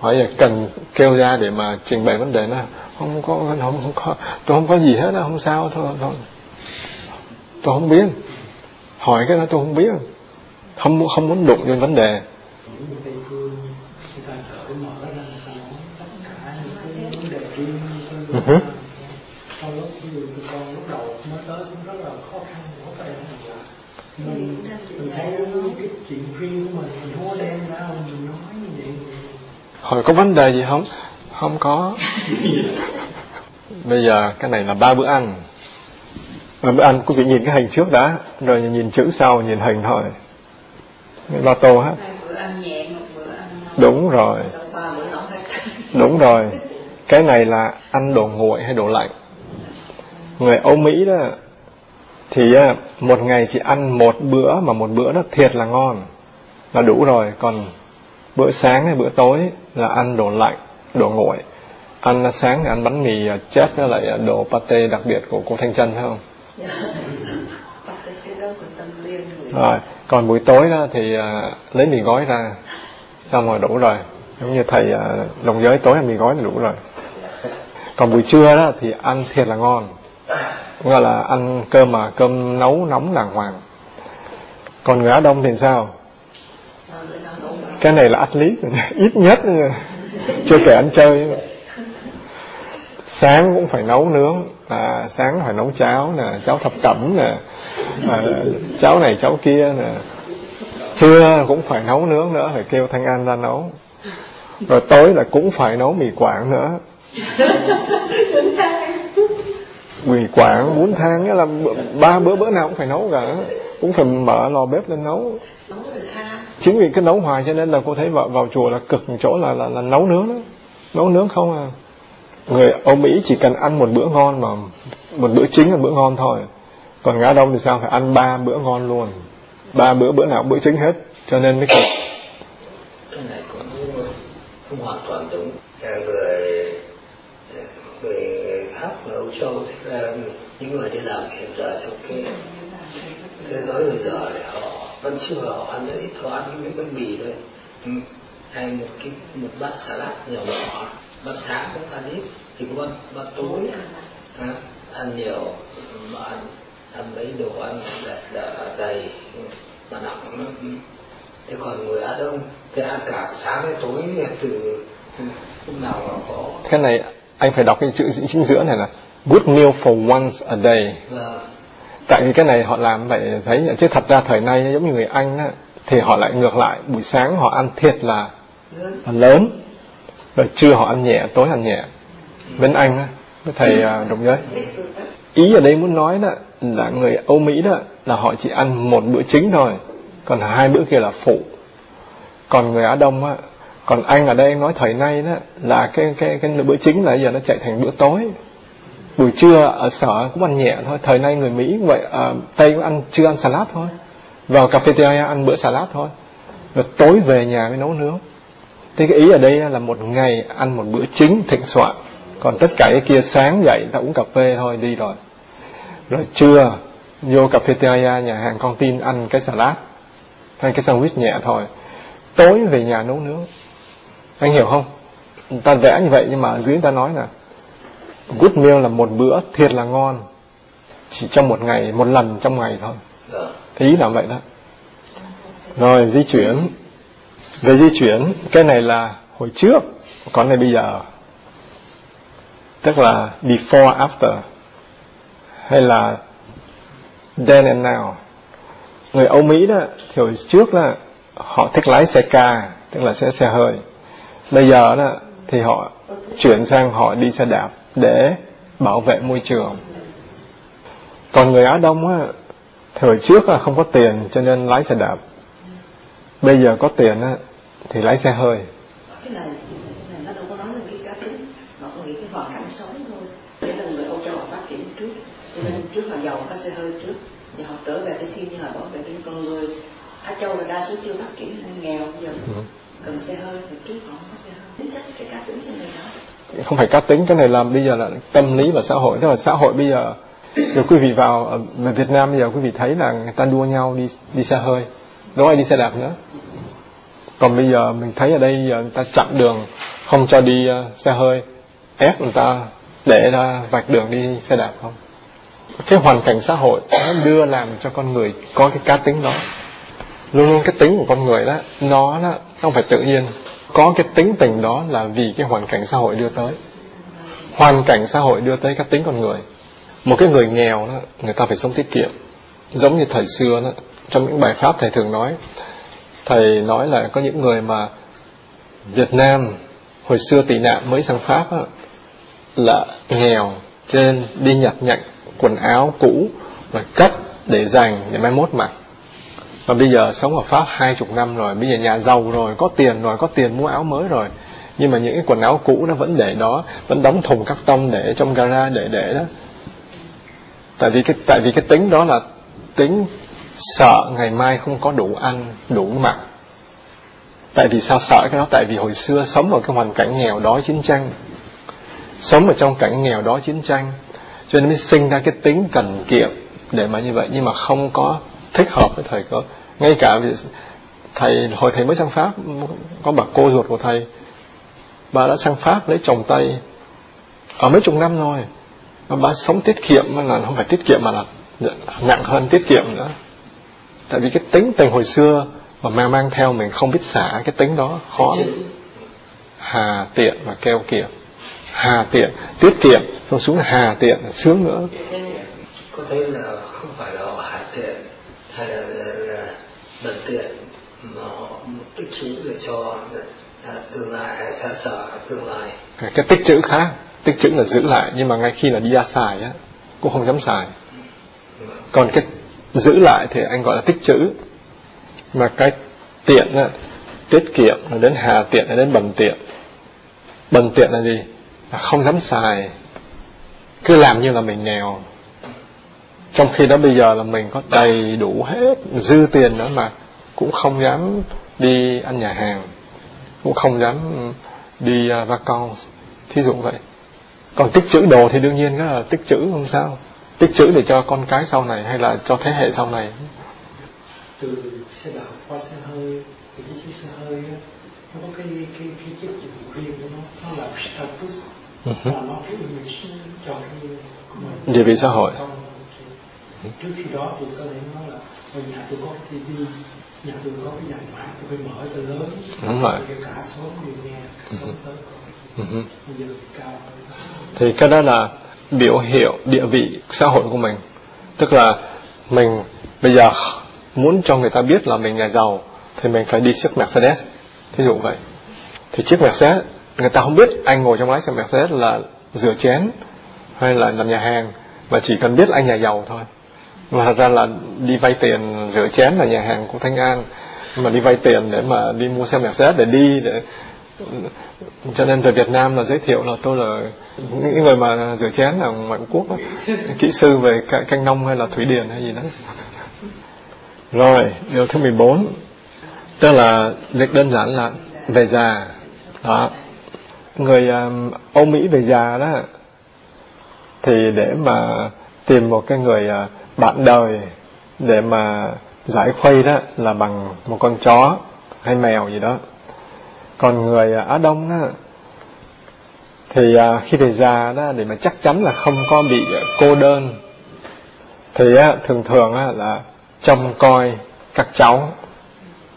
hỏi là cần kêu ra để mà trình bày vấn đề nó không có không, không có tôi không có gì hết đó không sao thôi thôi. Tôi không biết. Hỏi cái đó tôi không biết. Không không muốn đụng lên vấn đề. Những người mình mình thấy cái chuyện riêng của mình mình không có đem ra mình nói như vậy hỏi có vấn đề gì không? Không có. Bây giờ cái này là ba bữa ăn. Ba bữa ăn quý vị nhìn cái hình trước đã rồi nhìn chữ sau nhìn hình thôi. Lo tô hết. Hai bữa ăn nhẹ một bữa ăn đúng rồi. Ba đúng rồi. Cái này là ăn đồ nguội hay đồ lạnh? Người Âu Mỹ đó thì á, một ngày chỉ ăn một bữa mà một bữa đó thiệt là ngon. Là đủ rồi còn bữa sáng hay bữa tối là ăn đồ lạnh, đồ nguội. Ăn sáng thì ăn bánh mì à, chết với lại à, đồ pate đặc biệt của cô Thanh Trân, phải không? Rồi, còn buổi tối đó thì à, lấy mì gói ra, xong rồi đủ rồi. Giống như thầy đồng giới tối ăn mì gói là đủ rồi. Còn buổi trưa đó thì ăn thiệt là ngon. Gọi là ăn cơm mà cơm nấu nóng đàng hoàng. Còn người Á Đông thì sao? Cái này là at least ít nhất chưa kể ăn chơi. Sáng cũng phải nấu nướng. À, sáng phải nấu cháo nè cháo thập cẩm nè. À, cháo này cháo kia nè. Trưa cũng phải nấu nướng nữa phải kêu thanh an ra nấu. Rồi tối là cũng phải nấu mì quảng nữa. Mì quảng bún thang là ba bữa bữa nào cũng phải nấu cả. Cũng phải mở lò bếp lên nấu chính vì cái nấu hoài cho nên là cô thấy vào, vào chùa là cực chỗ là, là là nấu nướng đó. Nấu nướng không à. Người Âu Mỹ chỉ cần ăn một bữa ngon mà một bữa chính là bữa ngon thôi. Còn ngã đông thì sao? Phải ăn ba bữa ngon luôn. Ba bữa bữa nào bữa chính hết. Cho nên mới cực. Cái này cũng không hoàn toàn đúng. Người người khác người Âu Châu những người đi làm hiện giờ trong cái thế giới bây giờ thì họ vẫn chưa họ ăn rất ít họ ăn những cái bánh mì thôi. Ừ. hay một cái một bát salad nhỏ nhỏ. Bát sáng cũng ăn ít chỉ có bát, bát tối. À, ăn nhiều mà ăn ăn mấy đồ ăn là, là đầy mà nặng lắm. thế còn người Á Đông thì ăn cả sáng đến tối từ lúc nào mà có. Cái này anh phải đọc cái chữ chính giữa này là good meal for once a day. Vâng tại vì cái này họ làm vậy thấy chứ thật ra thời nay giống như người anh á, thì họ lại ngược lại. Buổi sáng họ ăn thiệt là là lớn. Rồi trưa họ ăn nhẹ tối ăn nhẹ. Bên anh á với thầy à, đồng giới. Ý ở đây muốn nói đó là người Âu Mỹ đó là họ chỉ ăn một bữa chính thôi còn hai bữa kia là phụ. Còn người Á Đông á còn anh ở đây nói thời nay đó là cái cái cái bữa chính là giờ nó chạy thành bữa tối buổi trưa ở sở cũng ăn nhẹ thôi. Thời nay người Mỹ cũng vậy à, Tây cũng ăn chưa ăn salad thôi. Vào cafeteria ăn bữa salad thôi. Rồi tối về nhà mới nấu nướng. Thế cái ý ở đây là một ngày ăn một bữa chính thịnh soạn. Còn tất cả cái kia sáng dậy ta uống cà phê thôi đi rồi. Rồi trưa vô cafeteria nhà hàng con tin ăn cái salad. Hay cái sandwich nhẹ thôi. Tối về nhà nấu nướng. Anh hiểu không? Ta vẽ như vậy nhưng mà ở dưới ta nói là good meal là một bữa thiệt là ngon. Chỉ trong một ngày một lần trong ngày thôi. Vâng ý là vậy đó. Rồi di chuyển. Về di chuyển cái này là hồi trước còn này bây giờ. Tức là before after. Hay là then and now. Người Âu Mỹ đó thì hồi trước đó họ thích lái xe ca tức là xe xe hơi. Bây giờ đó thì họ chuyển sang họ đi xe đạp để bảo vệ môi trường. Còn người Á Đông á thời trước là không có tiền cho nên lái xe đạp. Bây giờ có tiền á thì lái xe hơi. Cái này, cái này nó đâu có nói lên cái cá tính. Họ có nghĩ cái hoàn cảnh sống thôi. Để là người Âu Châu họ phát triển trước. Cho nên trước họ giàu có xe hơi trước. Và họ trở về cái thiên nhiên họ bảo vệ cái con người. Á Châu là đa số chưa phát triển nghèo. Giờ Ừ. cần xe hơi thì trước họ không có xe hơi. Tính chất cái cá tính trong này đó không phải cá tính cái này làm bây giờ là tâm lý và xã hội. Tức là xã hội bây giờ nếu quý vị vào ở Việt Nam bây giờ quý vị thấy là người ta đua nhau đi đi xe hơi. Đâu ai đi xe đạp nữa. Còn bây giờ mình thấy ở đây giờ người ta chặn đường không cho đi uh, xe hơi. Ép người ta để ra vạch đường đi xe đạp không? Cái hoàn cảnh xã hội nó đưa làm cho con người có cái cá tính đó. Luôn luôn cái tính của con người đó nó đó, nó không phải tự nhiên có cái tính tình đó là vì cái hoàn cảnh xã hội đưa tới. Hoàn cảnh xã hội đưa tới cái tính con người. Một cái người nghèo đó người ta phải sống tiết kiệm. Giống như thời xưa đó trong những bài pháp thầy thường nói thầy nói là có những người mà Việt Nam hồi xưa tị nạn mới sang Pháp đó, là nghèo trên nên đi nhặt nhạnh quần áo cũ rồi cất để dành để mai mốt mặc và bây giờ sống ở Pháp hai chục năm rồi, bây giờ nhà giàu rồi, có tiền rồi, có tiền mua áo mới rồi. Nhưng mà những cái quần áo cũ nó vẫn để đó, vẫn đóng thùng cắt tông để trong gara để để đó. Tại vì cái, tại vì cái tính đó là tính sợ ngày mai không có đủ ăn, đủ mặc. Tại vì sao sợ cái đó? Tại vì hồi xưa sống ở cái hoàn cảnh nghèo đói chiến tranh. Sống ở trong cảnh nghèo đói chiến tranh, cho nên mới sinh ra cái tính cần kiệm để mà như vậy. Nhưng mà không có thích hợp với thầy cơ ngay cả vì thầy hồi thầy mới sang pháp, có bà cô ruột của thầy, bà đã sang pháp lấy chồng tây ở mấy chục năm rồi. Mà bà sống tiết kiệm, mà là không phải tiết kiệm mà là nặng hơn tiết kiệm nữa. Tại vì cái tính tình hồi xưa mà mang mang theo mình không biết xả cái tính đó, khó hà tiện và keo kiệt. Hà tiện, tiết kiệm rồi xuống là hà tiện, sướng nữa. Có thấy là không phải là hà tiện hay là, là, là bệnh tiện mà họ tích trữ để cho à, tương lai hay xa sợ tương lai. Cái tích chữ khác tích chữ là giữ lại nhưng mà ngay khi là đi ra xài á cũng không dám xài. Còn cái giữ lại thì anh gọi là tích chữ mà cái tiện á tiết kiệm là đến hà tiện là đến bần tiện. Bần tiện là gì? Là không dám xài. Cứ làm như là mình nghèo trong khi đó bây giờ là mình có đầy đủ hết dư tiền nữa mà cũng không dám đi ăn nhà hàng cũng không dám đi uh, vacances thí dụ vậy. Còn tích trữ đồ thì đương nhiên là tích trữ không sao. Tích trữ để cho con cái sau này hay là cho thế hệ sau này. Từ xe đạp qua xe hơi thì cái chiếc xe hơi nó có cái cái cái chất dụng riêng của nó nó là status. Ừ hứ. là nó cái image cho cái của mình vị xã hội trước khi đó tôi có thể nói là ở nhà tôi có cái TV nhà tôi có cái dàn mã tôi phải mở cho lớn. Đúng rồi. Để cả số người nghe cả số tới Ừ. cao hơn thì cái đó là biểu hiệu địa vị xã hội của mình. Tức là mình bây giờ muốn cho người ta biết là mình nhà giàu thì mình phải đi chiếc Mercedes. Thí dụ vậy. Thì chiếc Mercedes người ta không biết anh ngồi trong lái xe Mercedes là rửa chén hay là làm nhà hàng mà chỉ cần biết anh nhà giàu thôi mà thật ra là đi vay tiền rửa chén là nhà hàng của Thanh An. Mà đi vay tiền để mà đi mua xe Mercedes để đi để cho nên về Việt Nam là giới thiệu là tôi là những người mà rửa chén là ngoại quốc đó. kỹ sư về canh nông hay là thủy điền hay gì đó. Rồi điều thứ 14 tức là dịch đơn giản là về già. Đó. Người um, Âu Mỹ về già đó thì để mà tìm một cái người à, bạn đời để mà giải khuây đó là bằng một con chó hay mèo gì đó. Còn người à, Á Đông đó thì à, khi về già đó để mà chắc chắn là không có bị cô đơn. Thì thường thường là trông coi các cháu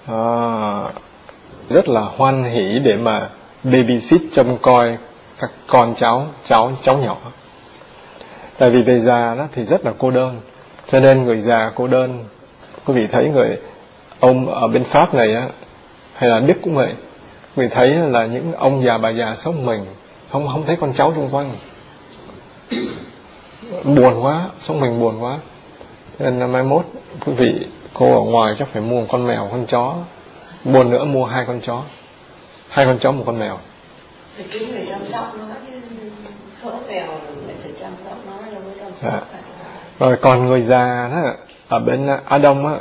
à, rất là hoan hỉ để mà babysit trông coi các con cháu cháu cháu nhỏ tại vì về già đó thì rất là cô đơn. Cho nên người già cô đơn. Quý vị thấy người ông ở bên pháp này á, hay là đức cũng vậy. Người thấy là những ông già bà già sống mình, không không thấy con cháu xung quanh. Buồn quá, sống mình buồn quá. Cho nên năm mai mốt, quý vị, cô ở ngoài chắc phải mua một con mèo, con chó. Buồn nữa, mua hai con chó. Hai con chó, một con mèo thì người chăm sóc nó chứ thổ mèo phải phải chăm sóc nó đâu có chăm Dạ. sóc cả. rồi còn người già đó ở bên Á Đông á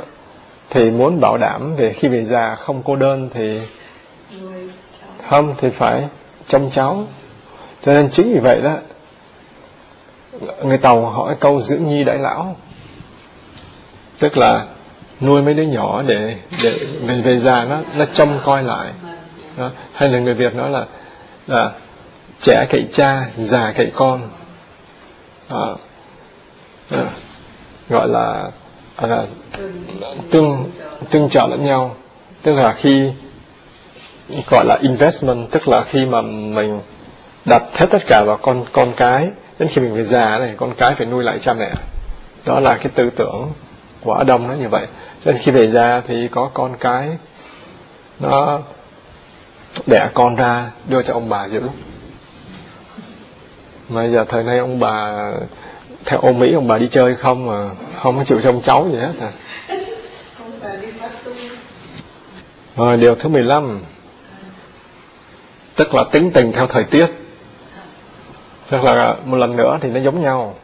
thì muốn bảo đảm về khi về già không cô đơn thì không thì phải trông cháu cho nên chính vì vậy đó người tàu hỏi câu dưỡng nhi đại lão tức là nuôi mấy đứa nhỏ để để về về già nó nó trông coi lại đó. hay là người Việt nói là là trẻ cậy cha già cậy con. À, à, gọi là, là tương tương trợ lẫn nhau. Tức là khi gọi là investment tức là khi mà mình đặt hết tất cả vào con con cái đến khi mình về già này con cái phải nuôi lại cha mẹ. Đó là cái tư tưởng của Đông nó như vậy. Cho nên khi về già thì có con cái. Nó đẻ con ra đưa cho ông bà giữ mà giờ thời nay ông bà theo ông Mỹ ông bà đi chơi không mà không có chịu trông cháu gì hết à. Rồi điều thứ 15 tức là tính tình theo thời tiết. Tức là một lần nữa thì nó giống nhau.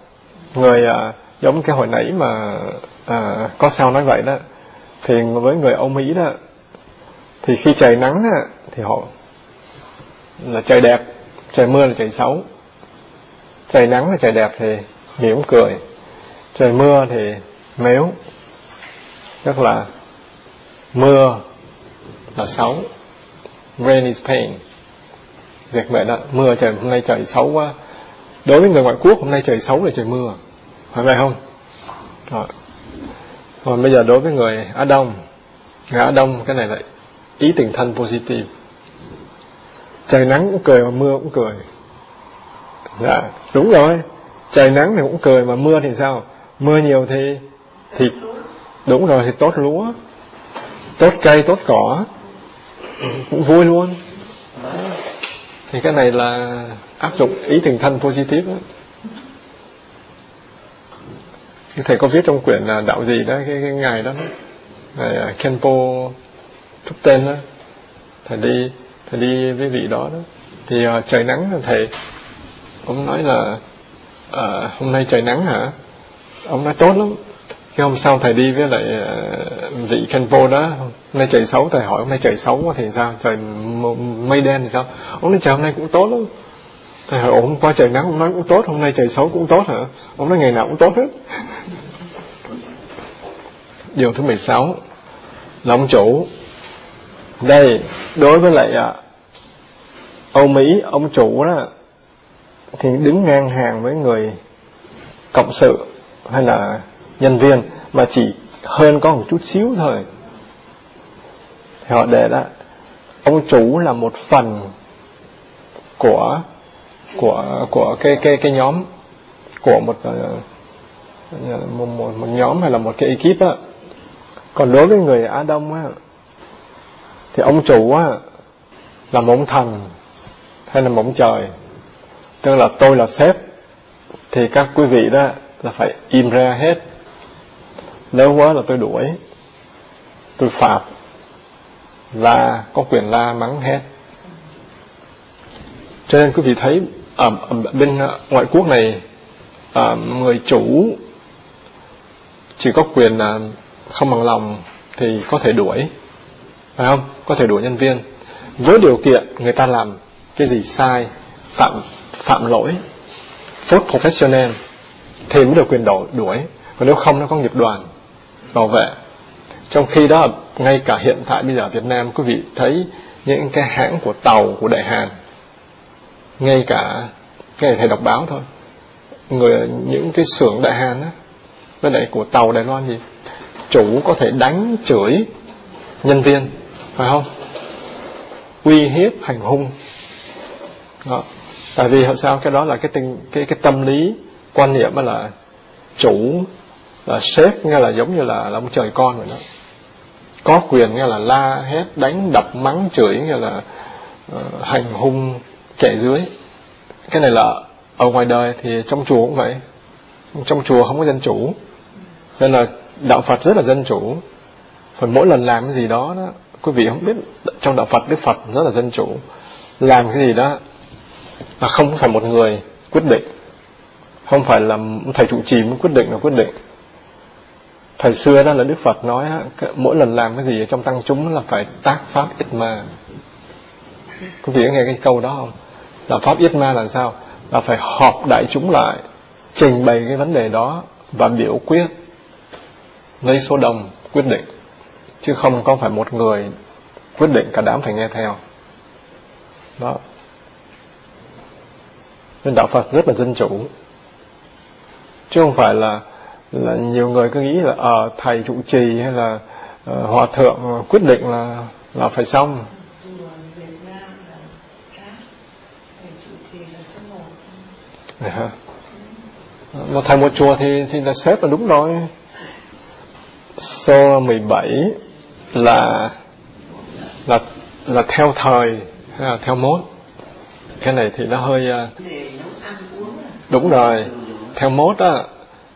Người à, giống cái hồi nãy mà à, có sao nói vậy đó. Thì với người Âu Mỹ đó thì khi trời nắng á, thì họ là trời đẹp, trời mưa là trời xấu. Trời nắng là trời đẹp thì mỉm cười. Trời mưa thì mếu tức là mưa là xấu. Rain is pain. Dịch vậy đó, mưa trời, hôm nay trời xấu quá. Đối với người ngoại quốc, hôm nay trời xấu là trời mưa. Phải vậy không? Rồi. còn bây giờ đối với người Á Đông, người Á Đông, cái này là ý tình thân positive trời nắng cũng cười mà mưa cũng cười. Dạ đúng rồi. Trời nắng thì cũng cười mà mưa thì sao? Mưa nhiều thì thì đúng rồi thì tốt lúa. Tốt cây tốt cỏ. Cũng vui luôn. Thì cái này là áp dụng ý tình thân positive đó. thầy có viết trong quyển là đạo gì đó cái, cái ngày đó? Ngày à, Kenpo thúc tên đó thầy đi thầy đi với vị đó đó. Thì uh, trời nắng thầy? Ông nói là uh, hôm nay trời nắng hả? Ông nói tốt lắm. Cái hôm sau thầy đi với lại uh, vị Kenpo đó. Hôm nay trời xấu thầy hỏi hôm nay trời xấu quá thì sao? Trời mây đen thì sao? Ông nói trời hôm nay cũng tốt lắm. Thầy hỏi "Ủa, hôm qua trời nắng ông nói cũng tốt hôm nay trời xấu cũng tốt hả? Ông nói ngày nào cũng tốt hết. Điều thứ 16 là ông chủ. Đây đối với lại à, Âu Mỹ ông chủ đó thì đứng ngang hàng với người cộng sự hay là nhân viên mà chỉ hơn có một chút xíu thôi. Thì họ để đó ông chủ là một phần của của của cái cái cái nhóm của một ờ, một, một, một nhóm hay là một cái ekip á còn đối với người Á Đông á thì ông chủ á là một ông thần hay là mộng trời tức là tôi là sếp thì các quý vị đó là phải im ra hết. Nếu quá là tôi đuổi tôi phạt la có quyền la mắng hết. Cho nên quý vị thấy ở, ở bên à, ngoại quốc này à, người chủ chỉ có quyền là không bằng lòng thì có thể đuổi phải không? Có thể đuổi nhân viên. Với điều kiện người ta làm cái gì sai phạm phạm lỗi tốt professional thì mới được quyền đổ, đuổi. Còn nếu không nó có nghiệp đoàn bảo vệ. Trong khi đó ngay cả hiện tại bây giờ Việt Nam quý vị thấy những cái hãng của tàu của đại hàn ngay cả cái này thầy đọc báo thôi người những cái xưởng đại hàn á với lại của tàu đài loan gì chủ có thể đánh chửi nhân viên phải không? Uy hiếp hành hung đó. tại vì sao? Cái đó là cái tinh cái cái tâm lý quan niệm là chủ là sếp nghe là giống như là là ông trời con vậy đó. Có quyền nghe là la hét đánh đập mắng chửi nghe là uh, hành hung kẻ dưới. Cái này là ở ngoài đời thì trong chùa cũng vậy. Trong chùa không có dân chủ. Cho nên là đạo Phật rất là dân chủ. Phần mỗi lần làm cái gì đó, đó quý vị không biết trong đạo Phật Đức Phật rất là dân chủ. Làm cái gì đó là không phải một người quyết định. Không phải là thầy trụ trì mới quyết định là quyết định. Thời xưa đó là Đức Phật nói mỗi lần làm cái gì ở trong tăng chúng là phải tác pháp ít ma. Quý vị có nghe cái câu đó không? Là pháp ít ma là sao? Là phải họp đại chúng lại, trình bày cái vấn đề đó và biểu quyết, lấy số đông quyết định. Chứ không có phải một người quyết định cả đám phải nghe theo. Đó nên đạo Phật rất là dân chủ chứ không phải là là nhiều người cứ nghĩ là ở uh, thầy trụ trì hay là uh, hòa thượng ờ, quyết định là là phải xong? Dạ. Một thầy một chùa thì thì là xếp là đúng rồi. Số 17 là là là theo thời hay là theo mốt. Cái này thì nó hơi à, đúng rồi. Theo mốt á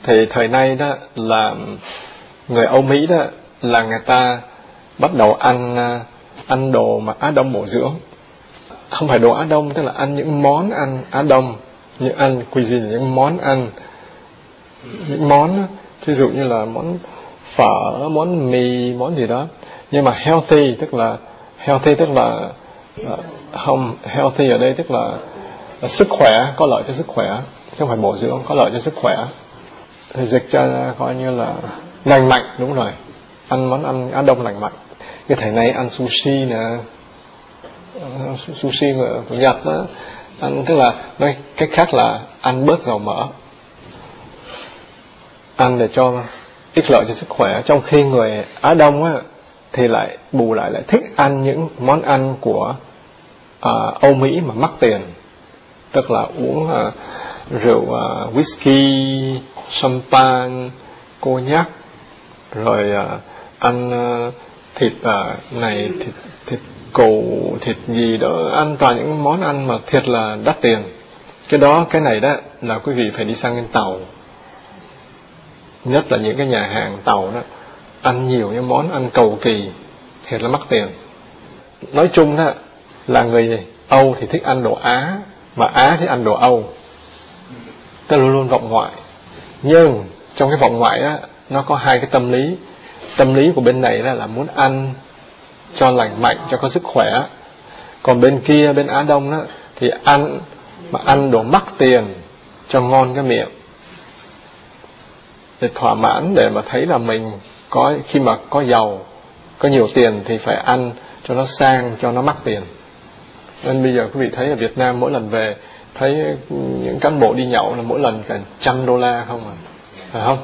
thì thời nay đó là người Âu Mỹ đó là người ta bắt đầu ăn à, ăn đồ mà Á Đông bổ dưỡng. Không phải đồ Á Đông tức là ăn những món ăn Á Đông những ăn cuisine những món ăn những món ví dụ như là món phở món mì món gì đó. Nhưng mà healthy tức là healthy tức là Ờ, không healthy ở đây tức là, là sức khỏe có lợi cho sức khỏe. Chứ không phải bổ dưỡng có lợi cho sức khỏe. Thì dịch cho coi như là lành mạnh đúng rồi. Ăn món ăn á đông lành mạnh. Cái thầy này ăn sushi nè. Ờ, sushi của nhật đó ăn tức là nói cách khác là ăn bớt dầu mỡ. Ăn để cho ích lợi cho sức khỏe. Trong khi người Á Đông á thì lại bù lại lại thích ăn những món ăn của à, Âu Mỹ mà mắc tiền tức là uống à, rượu uh, whisky, champagne, cognac, rồi uh, ăn uh, thịt uh, này, thịt thịt cừu, thịt gì đó, ăn toàn những món ăn mà thiệt là đắt tiền. Cái đó, cái này đó là quý vị phải đi sang bên tàu. Nhất là những cái nhà hàng tàu đó, ăn nhiều những món ăn cầu kỳ, thiệt là mắc tiền. Nói chung đó là người Âu thì thích ăn đồ Á, mà Á thì ăn đồ Âu. Ta luôn luôn vọng ngoại. Nhưng trong cái vọng ngoại á nó có hai cái tâm lý. Tâm lý của bên này là, là muốn ăn cho lành mạnh cho có sức khỏe. Còn bên kia bên á đông đó thì ăn mà ăn đồ mắc tiền cho ngon cái miệng. Để thỏa mãn để mà thấy là mình có khi mà có giàu có nhiều tiền thì phải ăn cho nó sang cho nó mắc tiền nên bây giờ quý vị thấy ở Việt Nam mỗi lần về thấy những cán bộ đi nhậu là mỗi lần cả trăm đô la không à? Phải không?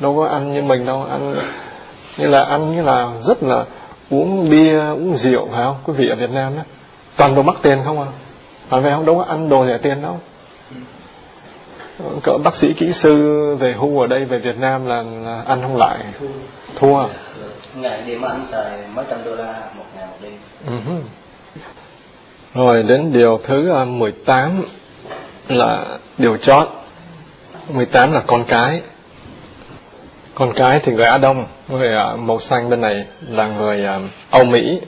Đâu có ăn như mình đâu ăn như là ăn như là rất là uống bia uống rượu phải không? Quý vị ở Việt Nam đó toàn đồ mắc tiền không à? Phải vậy không đâu có ăn đồ rẻ tiền đâu. Cỡ bác sĩ kỹ sư về hưu ở đây về Việt Nam là, là ăn không lại. Thua. Ngày đêm ăn xài mấy trăm đô la một ngày một đêm. Uh-huh rồi đến điều thứ à, 18 là điều chót. 18 là con cái. Con cái thì người Á Đông người à, màu xanh bên này là người à, Âu Mỹ.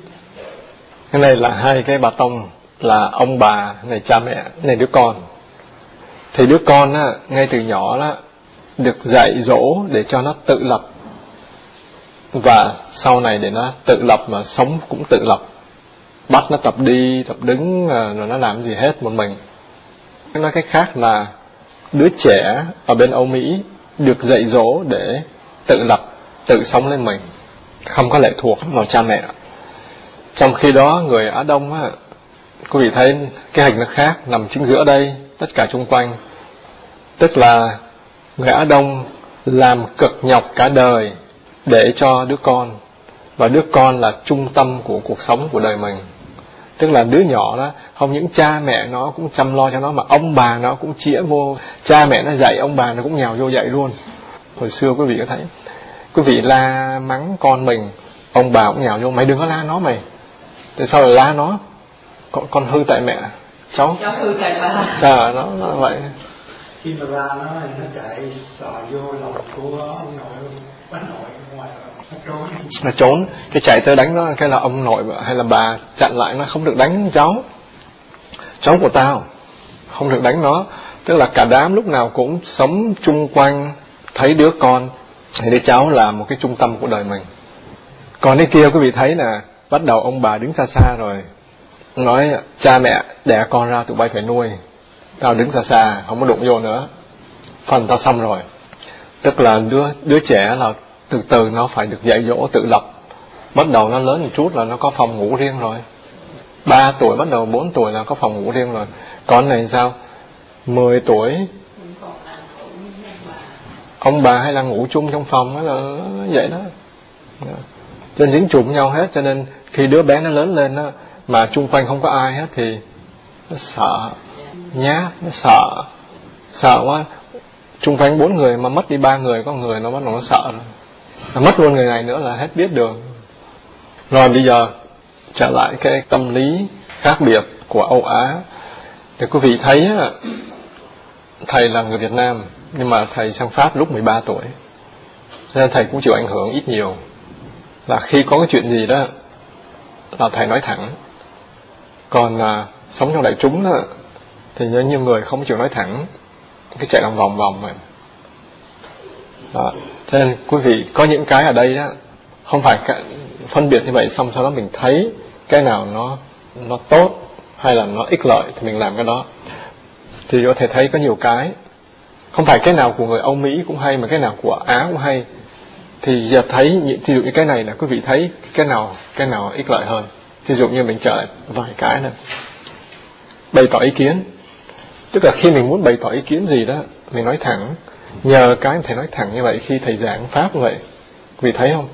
Cái này là hai cái bà tông là ông bà này cha mẹ này đứa con. Thì đứa con á, ngay từ nhỏ đó được dạy dỗ để cho nó tự lập. Và sau này để nó tự lập mà sống cũng tự lập bắt nó tập đi, tập đứng à, rồi nó làm gì hết một mình. Nói cách khác là đứa trẻ ở bên Âu Mỹ được dạy dỗ để tự lập, tự sống lên mình. Không có lệ thuộc vào cha mẹ. Trong khi đó, người Á Đông á, quý vị thấy cái hình nó khác, nằm chính giữa đây, tất cả chung quanh. Tức là người Á Đông làm cực nhọc cả đời để cho đứa con. Và đứa con là trung tâm của cuộc sống của đời mình tức là đứa nhỏ đó không những cha mẹ nó cũng chăm lo cho nó mà ông bà nó cũng chĩa vô. Cha mẹ nó dạy ông bà nó cũng nhào vô dạy luôn. Hồi xưa quý vị có thấy quý vị la mắng con mình ông bà cũng nhào vô mày đừng có la nó mày. Tại sao lại la nó? Con con hư tại mẹ. Cháu. Cháu hư tại bà. Sao nó, nó vậy. Khi mà la nó nó chạy sò vô lòng của ông nội bánh nội ngoài trốn nó trốn, cái chạy tới đánh nó cái là ông nội hay là bà chặn lại nó không được đánh cháu. Cháu của tao, không được đánh nó. Tức là cả đám lúc nào cũng sống chung quanh, thấy đứa con. Thì đứa cháu là một cái trung tâm của đời mình. Còn cái kia, quý vị thấy là bắt đầu ông bà đứng xa xa rồi. Nói, cha mẹ, đẻ con ra, tụi bay phải nuôi. Tao đứng xa xa, không có đụng vô nữa. Phần tao xong rồi. Tức là đứa đứa trẻ là từ từ nó phải được dạy dỗ tự lập. Bắt đầu nó lớn một chút là nó có phòng ngủ riêng rồi. Ba tuổi bắt đầu bốn tuổi là có phòng ngủ riêng rồi. Con này sao? Mười tuổi. Ông bà hay là ngủ chung trong phòng đó là vậy đó. Cho nên dính chụm nhau hết cho nên khi đứa bé nó lớn lên đó, mà chung quanh không có ai hết thì nó sợ. Nhát nó sợ. Sợ quá. Chung quanh bốn người mà mất đi ba người có người nó bắt đầu nó sợ rồi là mất luôn người này nữa là hết biết đường. Rồi bây giờ trở lại cái tâm lý khác biệt của Âu Á. Thì quý vị thấy thầy là người Việt Nam nhưng mà thầy sang Pháp lúc 13 tuổi. Nên thầy cũng chịu ảnh hưởng ít nhiều. Là khi có cái chuyện gì đó là thầy nói thẳng. Còn à, sống trong đại chúng đó, thì nhiều người không chịu nói thẳng. Cái chạy lòng vòng vòng mà. Đó cho nên quý vị có những cái ở đây đó không phải phân biệt như vậy, xong sau đó mình thấy cái nào nó nó tốt hay là nó ích lợi thì mình làm cái đó. Thì có thể thấy có nhiều cái. Không phải cái nào của người Âu Mỹ cũng hay, mà cái nào của Á cũng hay. Thì giờ thấy ví dụ như cái này là quý vị thấy cái nào cái nào ích lợi hơn. Ví dụ như mình trở lại vài cái này. Bày tỏ ý kiến. Tức là khi mình muốn bày tỏ ý kiến gì đó, mình nói thẳng nhờ cái thầy nói thẳng như vậy khi thầy giảng pháp như vậy. Quý vị thấy không?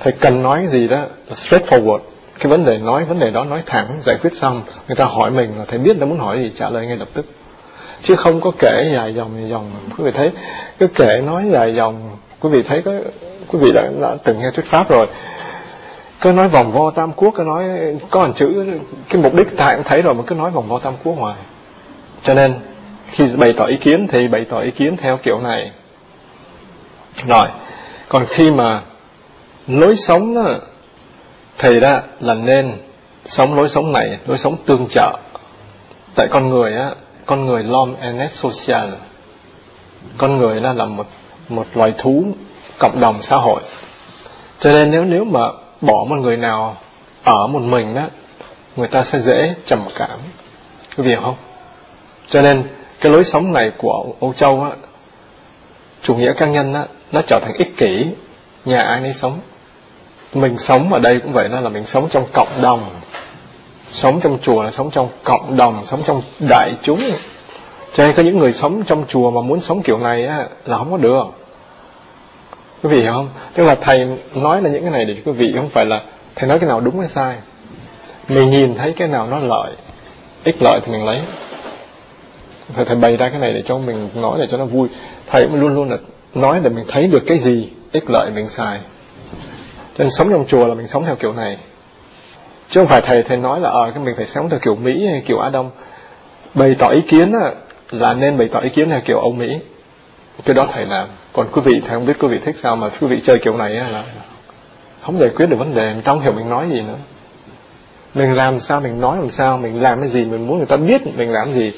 Thầy cần nói gì đó là straightforward. Cái vấn đề nói vấn đề đó nói thẳng giải quyết xong người ta hỏi mình là thầy biết nó muốn hỏi gì trả lời ngay lập tức. Chứ không có kể dài dòng dài dòng. Quý vị thấy cứ kể nói dài dòng. Quý vị thấy có quý vị đã, đã từng nghe thuyết pháp rồi. Cứ nói vòng vo tam quốc cứ nói có một chữ cái mục đích tại cũng thấy rồi mà cứ nói vòng vo tam quốc hoài. Cho nên khi bày tỏ ý kiến thì bày tỏ ý kiến theo kiểu này. Rồi còn khi mà lối sống đó, thì đó là nên sống lối sống này lối sống tương trợ. Tại con người á con người lom enet social con người là là một một loài thú cộng đồng xã hội. Cho nên nếu nếu mà bỏ một người nào ở một mình đó người ta sẽ dễ trầm cảm. Quý vị hiểu không? Cho nên cái lối sống này của Âu Châu á chủ nghĩa cá nhân á nó trở thành ích kỷ nhà ai nấy sống. Mình sống ở đây cũng vậy đó là mình sống trong cộng đồng. Sống trong chùa là sống trong cộng đồng sống trong đại chúng. Cho nên có những người sống trong chùa mà muốn sống kiểu này á, là không có được. Quý vị hiểu không? Tức là thầy nói là những cái này để quý vị không phải là thầy nói cái nào đúng hay sai. Mình nhìn thấy cái nào nó lợi ích lợi thì mình lấy thầy, thầy bày ra cái này để cho mình nói để cho nó vui. Thầy cũng luôn luôn là nói để mình thấy được cái gì ích lợi mình xài. Cho nên sống trong chùa là mình sống theo kiểu này. Chứ không phải thầy thầy nói là ờ à, cái mình phải sống theo kiểu mỹ hay kiểu á đông bày tỏ ý kiến là nên bày tỏ ý kiến theo kiểu âu mỹ. Cái đó thầy làm. Còn quý vị thầy không biết quý vị thích sao mà quý vị chơi kiểu này là không giải quyết được vấn đề mình không hiểu mình nói gì nữa. Mình làm sao mình nói làm sao mình làm cái gì mình muốn người ta biết mình làm gì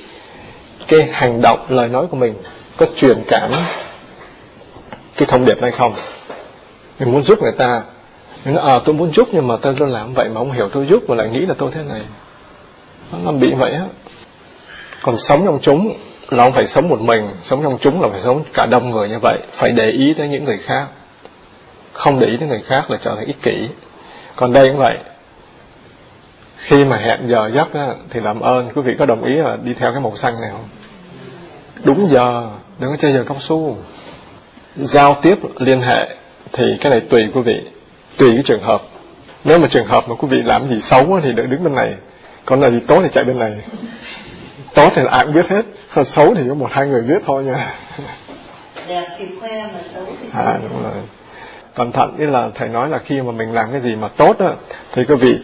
cái hành động, lời nói của mình có truyền cảm cái thông điệp hay không? Mình muốn giúp người ta. Mình nói à tôi muốn giúp nhưng mà tôi tôi làm vậy mà không hiểu tôi giúp mà lại nghĩ là tôi thế này. Nó làm bị vậy á. Còn sống trong chúng là không phải sống một mình, sống trong chúng là phải sống cả đông người như vậy, phải để ý tới những người khác. Không để ý tới người khác là trở thành ích kỷ. Còn đây cũng vậy khi mà hẹn giờ giấc á, thì làm ơn quý vị có đồng ý là đi theo cái màu xanh này không? Đúng giờ đừng có chơi giờ cao su giao tiếp liên hệ thì cái này tùy quý vị tùy cái trường hợp. Nếu mà trường hợp mà quý vị làm gì xấu thì đừng đứng bên này. Còn là gì tốt thì chạy bên này. Tốt thì ai cũng biết hết còn xấu thì có một hai người biết thôi nha. Đẹp thì khoe mà xấu thì à đúng rồi. Cẩn thận ý là thầy nói là khi mà mình làm cái gì mà tốt á thì quý vị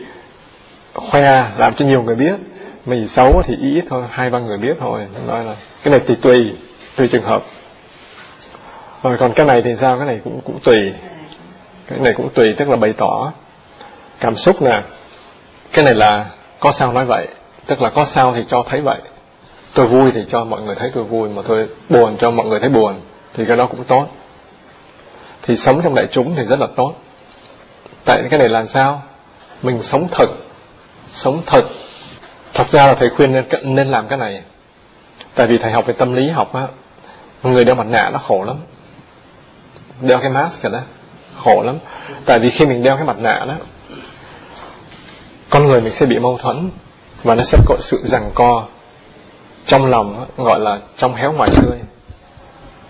khoe à, làm cho nhiều người biết. Mình xấu thì ít thôi, hai ba người biết thôi. Nói là, cái này thì tùy tùy trường hợp. Rồi còn cái này thì sao? Cái này cũng cũng tùy. Cái này cũng tùy, tức là bày tỏ cảm xúc nè. Cái này là có sao nói vậy, tức là có sao thì cho thấy vậy. Tôi vui thì cho mọi người thấy tôi vui, mà tôi buồn cho mọi người thấy buồn, thì cái đó cũng tốt. Thì sống trong đại chúng thì rất là tốt. Tại cái này là sao? Mình sống thật sống thật. Thật ra là thầy khuyên nên, nên làm cái này. Tại vì thầy học về tâm lý học á người đeo mặt nạ nó khổ lắm. Đeo cái mask đó khổ lắm. Tại vì khi mình đeo cái mặt nạ đó con người mình sẽ bị mâu thuẫn và nó sẽ có sự giằng co trong lòng gọi là trong héo ngoài tươi.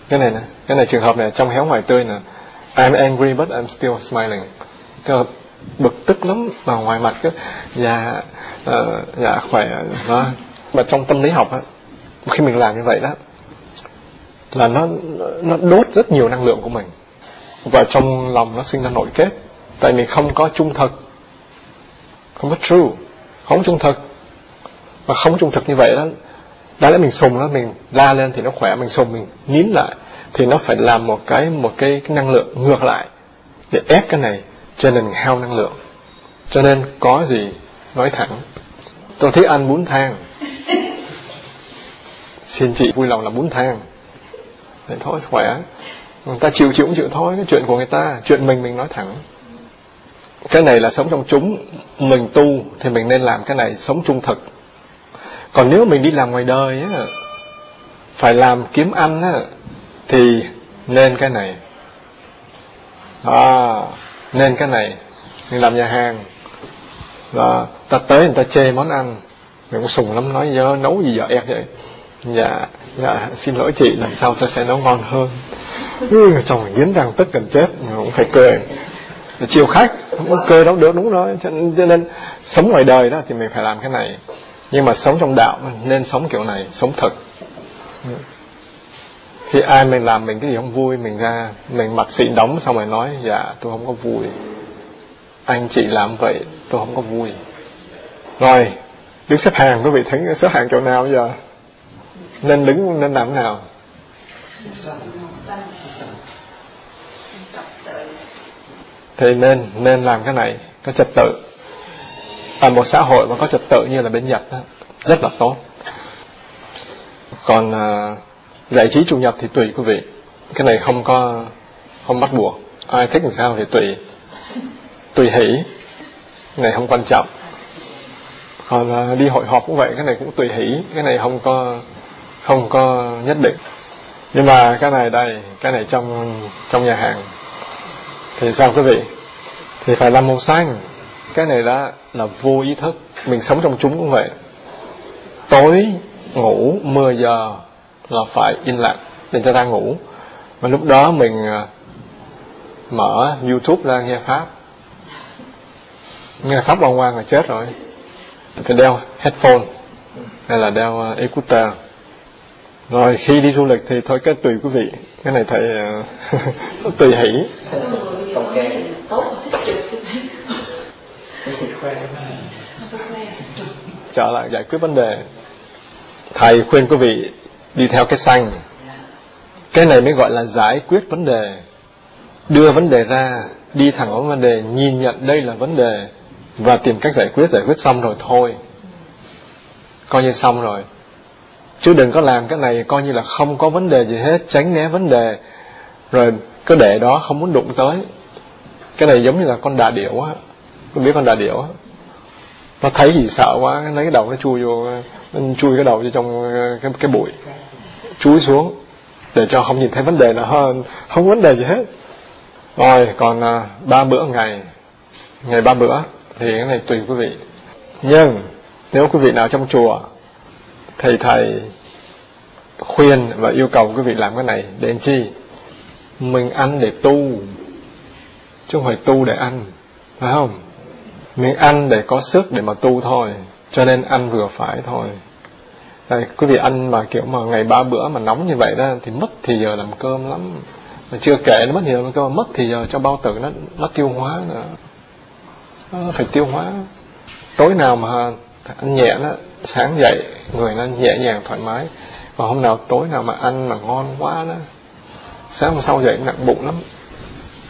Cái này nè cái này trường hợp này trong héo ngoài tươi nè. I'm angry but I'm still smiling. Tức là bực tức lắm. Mà ngoài mặt cái dạ uh, dạ khỏe đó mà trong tâm lý học á khi mình làm như vậy đó là nó nó đốt rất nhiều năng lượng của mình. Và trong lòng nó sinh ra nội kết. Tại mình không có trung thực không có true không trung thực. Mà không trung thực như vậy đó đã lẽ mình sùng nó mình la lên thì nó khỏe mình sùng mình nín lại thì nó phải làm một cái một cái, cái năng lượng ngược lại để ép cái này cho nên hao năng lượng. Cho nên có gì nói thẳng. Tôi thích ăn bún thang. Xin chị vui lòng là bún thang. Để thôi, khỏe. Người ta chịu chịu cũng chịu thôi, cái chuyện của người ta, chuyện mình mình nói thẳng. Cái này là sống trong chúng mình tu, thì mình nên làm cái này sống trung thực. Còn nếu mình đi làm ngoài đời á, phải làm kiếm ăn á, thì nên cái này. À nên cái này mình làm nhà hàng và ta tới người ta chê món ăn mình cũng sùng lắm nói dơ nấu gì vậy vậy. Dạ dạ xin lỗi chị lần sau tôi sẽ nấu ngon hơn. Ừ, chồng nghiến răng tức gần chết mà cũng phải cười. Để chiều khách không có cười đâu được đúng rồi. Cho, cho nên sống ngoài đời đó thì mình phải làm cái này. Nhưng mà sống trong đạo nên sống kiểu này sống thật khi ai mình làm mình cái gì không vui mình ra mình mặt xịn đóng xong rồi nói dạ tôi không có vui. Anh chị làm vậy tôi không có vui. Rồi đứng xếp hàng quý vị thấy xếp hàng chỗ nào bây giờ? Nên đứng nên làm thế nào? Thì nên nên làm cái này có trật tự. Ở một xã hội mà có trật tự như là bên Nhật đó, rất là tốt. Còn uh, giải trí chủ nhật thì tùy quý vị. Cái này không có, không bắt buộc. Ai thích làm sao thì tùy. Tùy hỷ. Này không quan trọng. Còn đi hội họp cũng vậy, cái này cũng tùy hỷ. Cái này không có không có nhất định. Nhưng mà cái này đây, cái này trong trong nhà hàng. Thì sao quý vị? Thì phải làm màu xanh. Cái này đó là vô ý thức. Mình sống trong chúng cũng vậy. Tối, ngủ 10 giờ là phải yên lặng để cho ta ngủ. Và lúc đó mình à, mở youtube ra nghe pháp. Nghe pháp ngoan ngoan là chết rồi. Phải đeo headphone hay là đeo à, ecouter rồi khi đi du lịch thì thôi, cái tùy quý vị. Cái này thầy à, tùy hỷ. Trở lại giải quyết vấn đề. Thầy khuyên quý vị đi theo cái xanh. Cái này mới gọi là giải quyết vấn đề. Đưa vấn đề ra, đi thẳng vào vấn đề, nhìn nhận đây là vấn đề và tìm cách giải quyết giải quyết xong rồi thôi. Coi như xong rồi. Chứ đừng có làm cái này coi như là không có vấn đề gì hết, tránh né vấn đề. Rồi cứ để đó, không muốn đụng tới. Cái này giống như là con đà điểu á. Con biết con đà điểu á. Nó thấy gì sợ quá, lấy cái đầu nó chui vô nó chui cái đầu vô trong cái cái bụi chúi xuống, để cho không nhìn thấy vấn đề nào hơn. Không vấn đề gì hết. Rồi, còn à, ba bữa ngày ngày ba bữa, thì cái này tùy quý vị. Nhưng, nếu quý vị nào trong chùa, thầy thầy khuyên và yêu cầu quý vị làm cái này để làm chi? Mình ăn để tu, chứ không phải tu để ăn, phải không? Mình ăn để có sức để mà tu thôi, cho nên ăn vừa phải thôi. Đây, quý vị ăn mà kiểu mà ngày ba bữa mà nóng như vậy đó thì mất thì giờ làm cơm lắm. Mà chưa kể nó mất nhiều làm cơm mất thì giờ cho bao tử nó nó tiêu hóa nữa. Nó phải tiêu hóa. Tối nào mà ăn nhẹ đó sáng dậy người nó nhẹ nhàng thoải mái. Và hôm nào tối nào mà ăn mà ngon quá đó sáng hôm sau dậy nặng bụng lắm.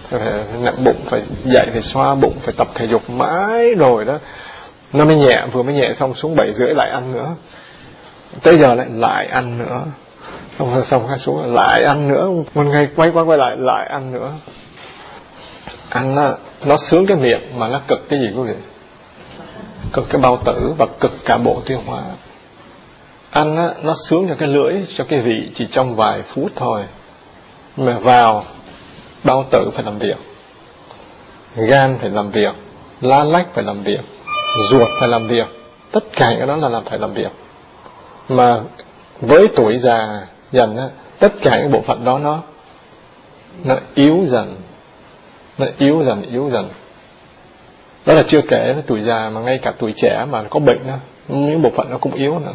Phải, nặng bụng phải dậy phải xoa bụng phải tập thể dục mãi rồi đó. Nó mới nhẹ vừa mới nhẹ xong xuống bảy rưỡi lại ăn nữa tới giờ lại lại ăn nữa. Xong xong hai xuống lại ăn nữa. Một ngày quay qua quay lại lại ăn nữa. Ăn nó, nó sướng cái miệng mà nó cực cái gì quý vị? Cực cái bao tử và cực cả bộ tiêu hóa. Ăn á, nó sướng cho cái lưỡi cho cái vị chỉ trong vài phút thôi. Mà vào bao tử phải làm việc. Gan phải làm việc. Lá lách phải làm việc. Ruột phải làm việc. Tất cả cái đó là làm phải làm việc mà với tuổi già dần á, tất cả những bộ phận đó nó nó yếu dần nó yếu dần yếu dần. Đó là chưa kể tuổi già mà ngay cả tuổi trẻ mà có bệnh đó, những bộ phận nó cũng yếu nữa.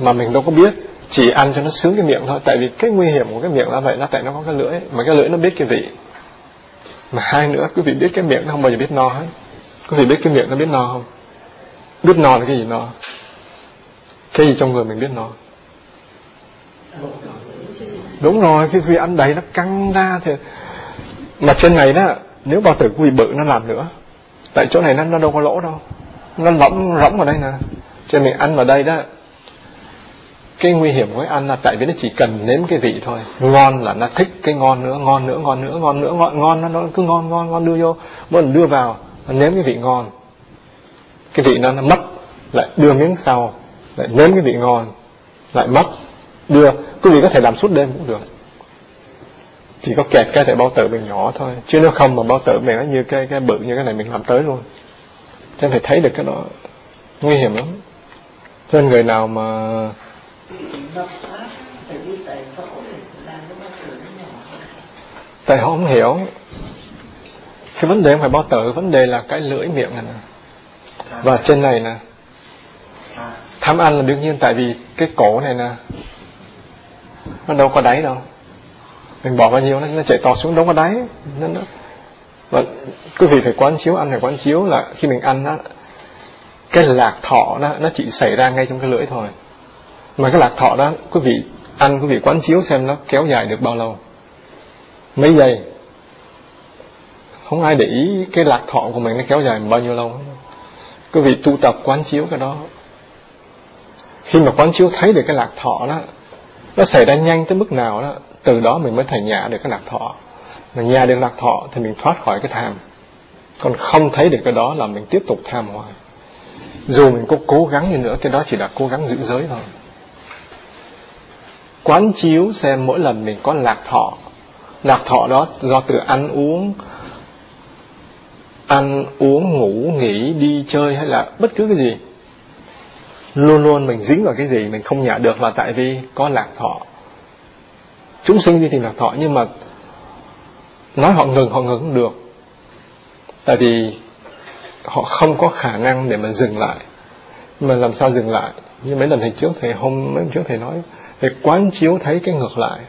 Mà mình đâu có biết chỉ ăn cho nó sướng cái miệng thôi. Tại vì cái nguy hiểm của cái miệng là vậy là tại nó có cái lưỡi mà cái lưỡi nó biết cái vị. Mà hai nữa quý vị biết cái miệng nó không bao giờ biết no hết. Quý vị biết cái miệng nó biết no không? Biết no là cái gì no? Cái gì trong người mình biết nó. Đúng rồi khi vị ăn đầy nó căng ra thì mà trên này đó nếu bao tử quý bự nó làm nữa. Tại chỗ này nó, nó đâu có lỗ đâu. Nó lõng rỗng vào đây nè. Cho mình ăn vào đây đó cái nguy hiểm của ăn là tại vì nó chỉ cần nếm cái vị thôi. Ngon là nó thích cái ngon nữa ngon nữa ngon nữa ngon nữa ngon ngon nó cứ ngon ngon ngon đưa vô. Mỗi lần đưa vào nó nếm cái vị ngon. Cái vị nó nó mất lại đưa miếng sau lại nếm cái vị ngon, lại mất đưa. Quý vị có thể làm suốt đêm cũng được. Chỉ có kẹt cái thể bao tử mình nhỏ thôi. Chứ nếu không mà bao tử mình nó như cái cái bự như cái này mình làm tới luôn. Cho nên phải thấy được cái đó. Nguy hiểm lắm. Cho nên người nào mà tại họ không hiểu. Cái vấn đề không phải bao tử, vấn đề là cái lưỡi miệng này nè. Và trên này nè tham ăn là đương nhiên tại vì cái cổ này nè nó đâu có đáy đâu. Mình bỏ bao nhiêu nó, nó chạy to xuống đâu có đáy. Nó, nó, và quý vị phải quán chiếu ăn phải quán chiếu là khi mình ăn á cái lạc thọ đó nó chỉ xảy ra ngay trong cái lưỡi thôi. Mà cái lạc thọ đó quý vị ăn quý vị quán chiếu xem nó kéo dài được bao lâu. Mấy giây. Không ai để ý cái lạc thọ của mình nó kéo dài bao nhiêu lâu. Quý vị tu tập quán chiếu cái đó khi mà quán chiếu thấy được cái lạc thọ đó, nó xảy ra nhanh tới mức nào đó, từ đó mình mới thể nhả được cái lạc thọ. Mà nhả được lạc thọ thì mình thoát khỏi cái tham. Còn không thấy được cái đó là mình tiếp tục tham hoài. Dù mình có cố gắng như nữa, cái đó chỉ là cố gắng giữ giới thôi. Quán chiếu xem mỗi lần mình có lạc thọ. Lạc thọ đó do từ ăn uống ăn uống, ngủ, nghỉ, đi chơi hay là bất cứ cái gì luôn luôn mình dính vào cái gì mình không nhả được là tại vì có lạc thọ. Chúng sinh đi tìm lạc thọ, nhưng mà nói họ ngừng họ ngừng không được. Tại vì họ không có khả năng để mà dừng lại. Mà làm sao dừng lại? Như mấy lần thầy trước thầy, hôm mấy lần trước thầy nói, thầy quán chiếu thấy cái ngược lại.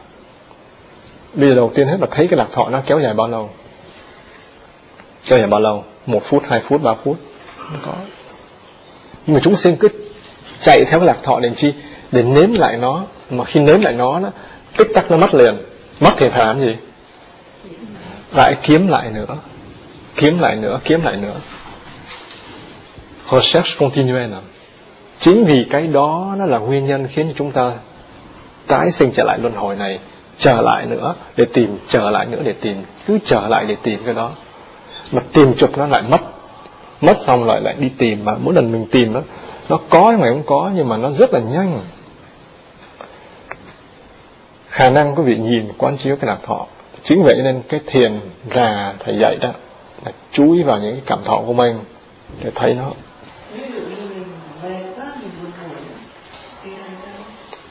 Bây giờ đầu tiên hết là thấy cái lạc thọ nó kéo dài bao lâu? Kéo dài bao lâu? Một phút, hai phút, ba phút? Không có. Nhưng mà chúng sinh cứ chạy theo lạc thọ để chi để nếm lại nó. Mà khi nếm lại nó nó tích tắc nó mất liền. Mất thì phải làm gì? Lại kiếm lại nữa. Kiếm lại nữa, kiếm lại nữa. Recherche nào chính vì cái đó nó là nguyên nhân khiến chúng ta tái sinh trở lại luân hồi này, trở lại nữa để tìm, trở lại nữa để tìm. Cứ trở lại để tìm cái đó. Mà tìm chụp nó lại mất. Mất xong lại lại đi tìm. Mà mỗi lần mình tìm nó nó có mà không có, nhưng mà nó rất là nhanh. Khả năng quý vị nhìn, quán chiếu cái lạc thọ. Chính vậy nên cái thiền ra thầy dạy đó là chú ý vào những cái cảm thọ của mình để thấy nó.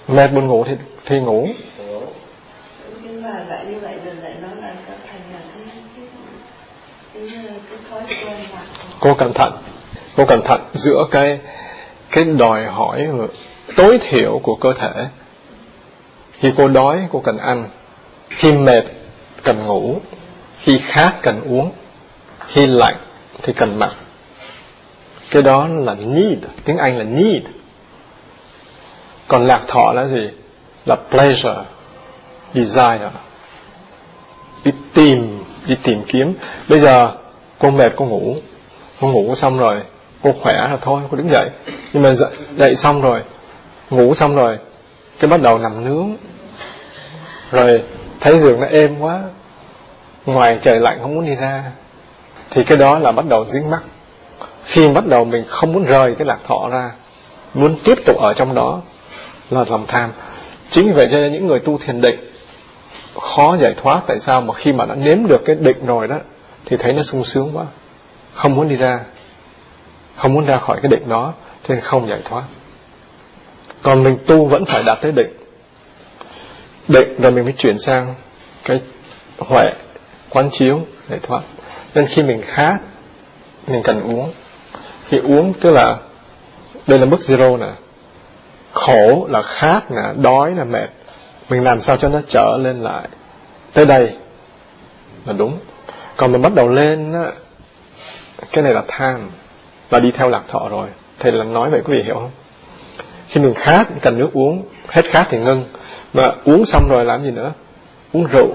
Mệt buồn ngủ thì thì ngủ. Nhưng mà lại như vậy rồi lại nói là thành là cái cái cái thói quen cô cẩn thận, cô cẩn thận, giữa cái cái đòi hỏi tối thiểu của cơ thể. Khi cô đói, cô cần ăn. Khi mệt, cần ngủ. Khi khát, cần uống. Khi lạnh, thì cần mặc. Cái đó là need. Tiếng anh là need. Còn lạc thọ là gì? Là pleasure, desire. Đi tìm đi tìm kiếm. Bây giờ cô mệt, cô ngủ. Cô ngủ xong rồi cô khỏe là thôi cô đứng dậy. Nhưng mà dậy, dậy xong rồi ngủ xong rồi cái bắt đầu nằm nướng. Rồi thấy giường nó êm quá ngoài trời lạnh không muốn đi ra thì cái đó là bắt đầu dính mắc. Khi bắt đầu mình không muốn rời cái lạc thọ ra muốn tiếp tục ở trong đó là lòng tham. Chính vì vậy cho nên những người tu thiền định khó giải thoát. Tại sao? Mà khi mà đã nếm được cái định rồi đó thì thấy nó sung sướng quá không muốn đi ra không muốn ra khỏi cái định đó thế nên không giải thoát. Còn mình tu vẫn phải đạt tới định. Định rồi mình mới chuyển sang cái huệ, quán chiếu để thoát. Nên khi mình khát, mình cần uống. Khi uống, tức là, đây là mức zero nè. Khổ là khát nè, đói là mệt. Mình làm sao cho nó trở lên lại? Tới đây là đúng. Còn mình bắt đầu lên á, cái này là tham là đi theo lạc thọ rồi. Thầy là nói vậy, quý vị hiểu không? Khi mình khát cần nước uống, hết khát thì ngưng. Mà uống xong rồi làm gì nữa? Uống rượu.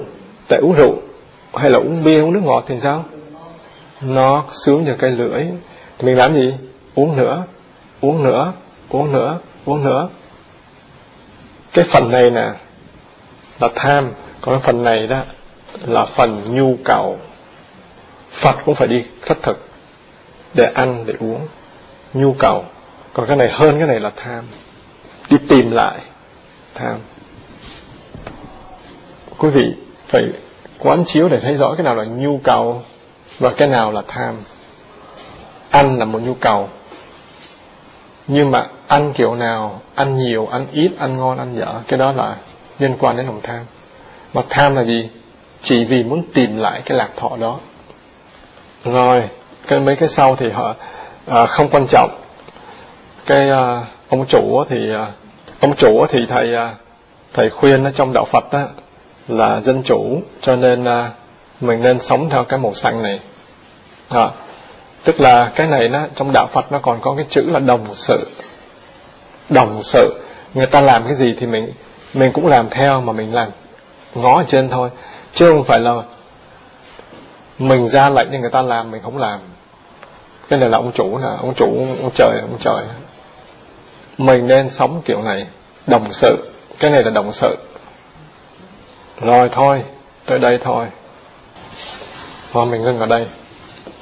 Tại uống rượu hay là uống bia, uống nước ngọt thì sao? Nó sướng như cái lưỡi. Thì mình làm gì? Uống nữa. Uống nữa. Uống nữa. Uống nữa. Cái phần này nè, là tham. Còn cái phần này đó là phần nhu cầu. Phật cũng phải đi khất thực để ăn, để uống. Nhu cầu. Còn cái này hơn cái này là tham. Đi tìm lại. Tham. Quý vị phải quán chiếu để thấy rõ cái nào là nhu cầu và cái nào là tham. Ăn là một nhu cầu. Nhưng mà ăn kiểu nào, ăn nhiều, ăn ít, ăn ngon, ăn dở, cái đó là liên quan đến lòng tham. Mà tham là gì? Chỉ vì muốn tìm lại cái lạc thọ đó. Rồi cái mấy cái sau thì họ à, không quan trọng. Cái à, ông chủ thì à, ông chủ thì thầy à, thầy khuyên ở trong đạo Phật đó là dân chủ cho nên à, mình nên sống theo cái màu xanh này. À, tức là cái này nó trong đạo Phật nó còn có cái chữ là đồng sự. Đồng sự. Người ta làm cái gì thì mình mình cũng làm theo mà mình làm. Ngó ở trên thôi. Chứ không phải là mình ra lệnh cho người ta làm mình không làm cái này là ông chủ nè, ông chủ, ông trời ông trời. Mình nên sống kiểu này, đồng sự. Cái này là đồng sự. Rồi thôi, tới đây thôi. Và mình ngưng ở đây.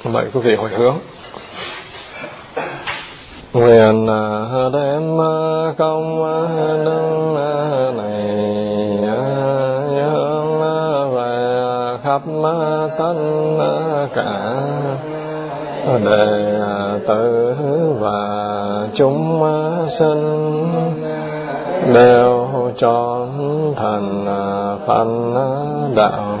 Mời quý vị hồi hướng. Nguyện à, đem à, công à, đức này hướng về khắp tất cả đệ tử và chúng sinh đều trọn thành phật đạo.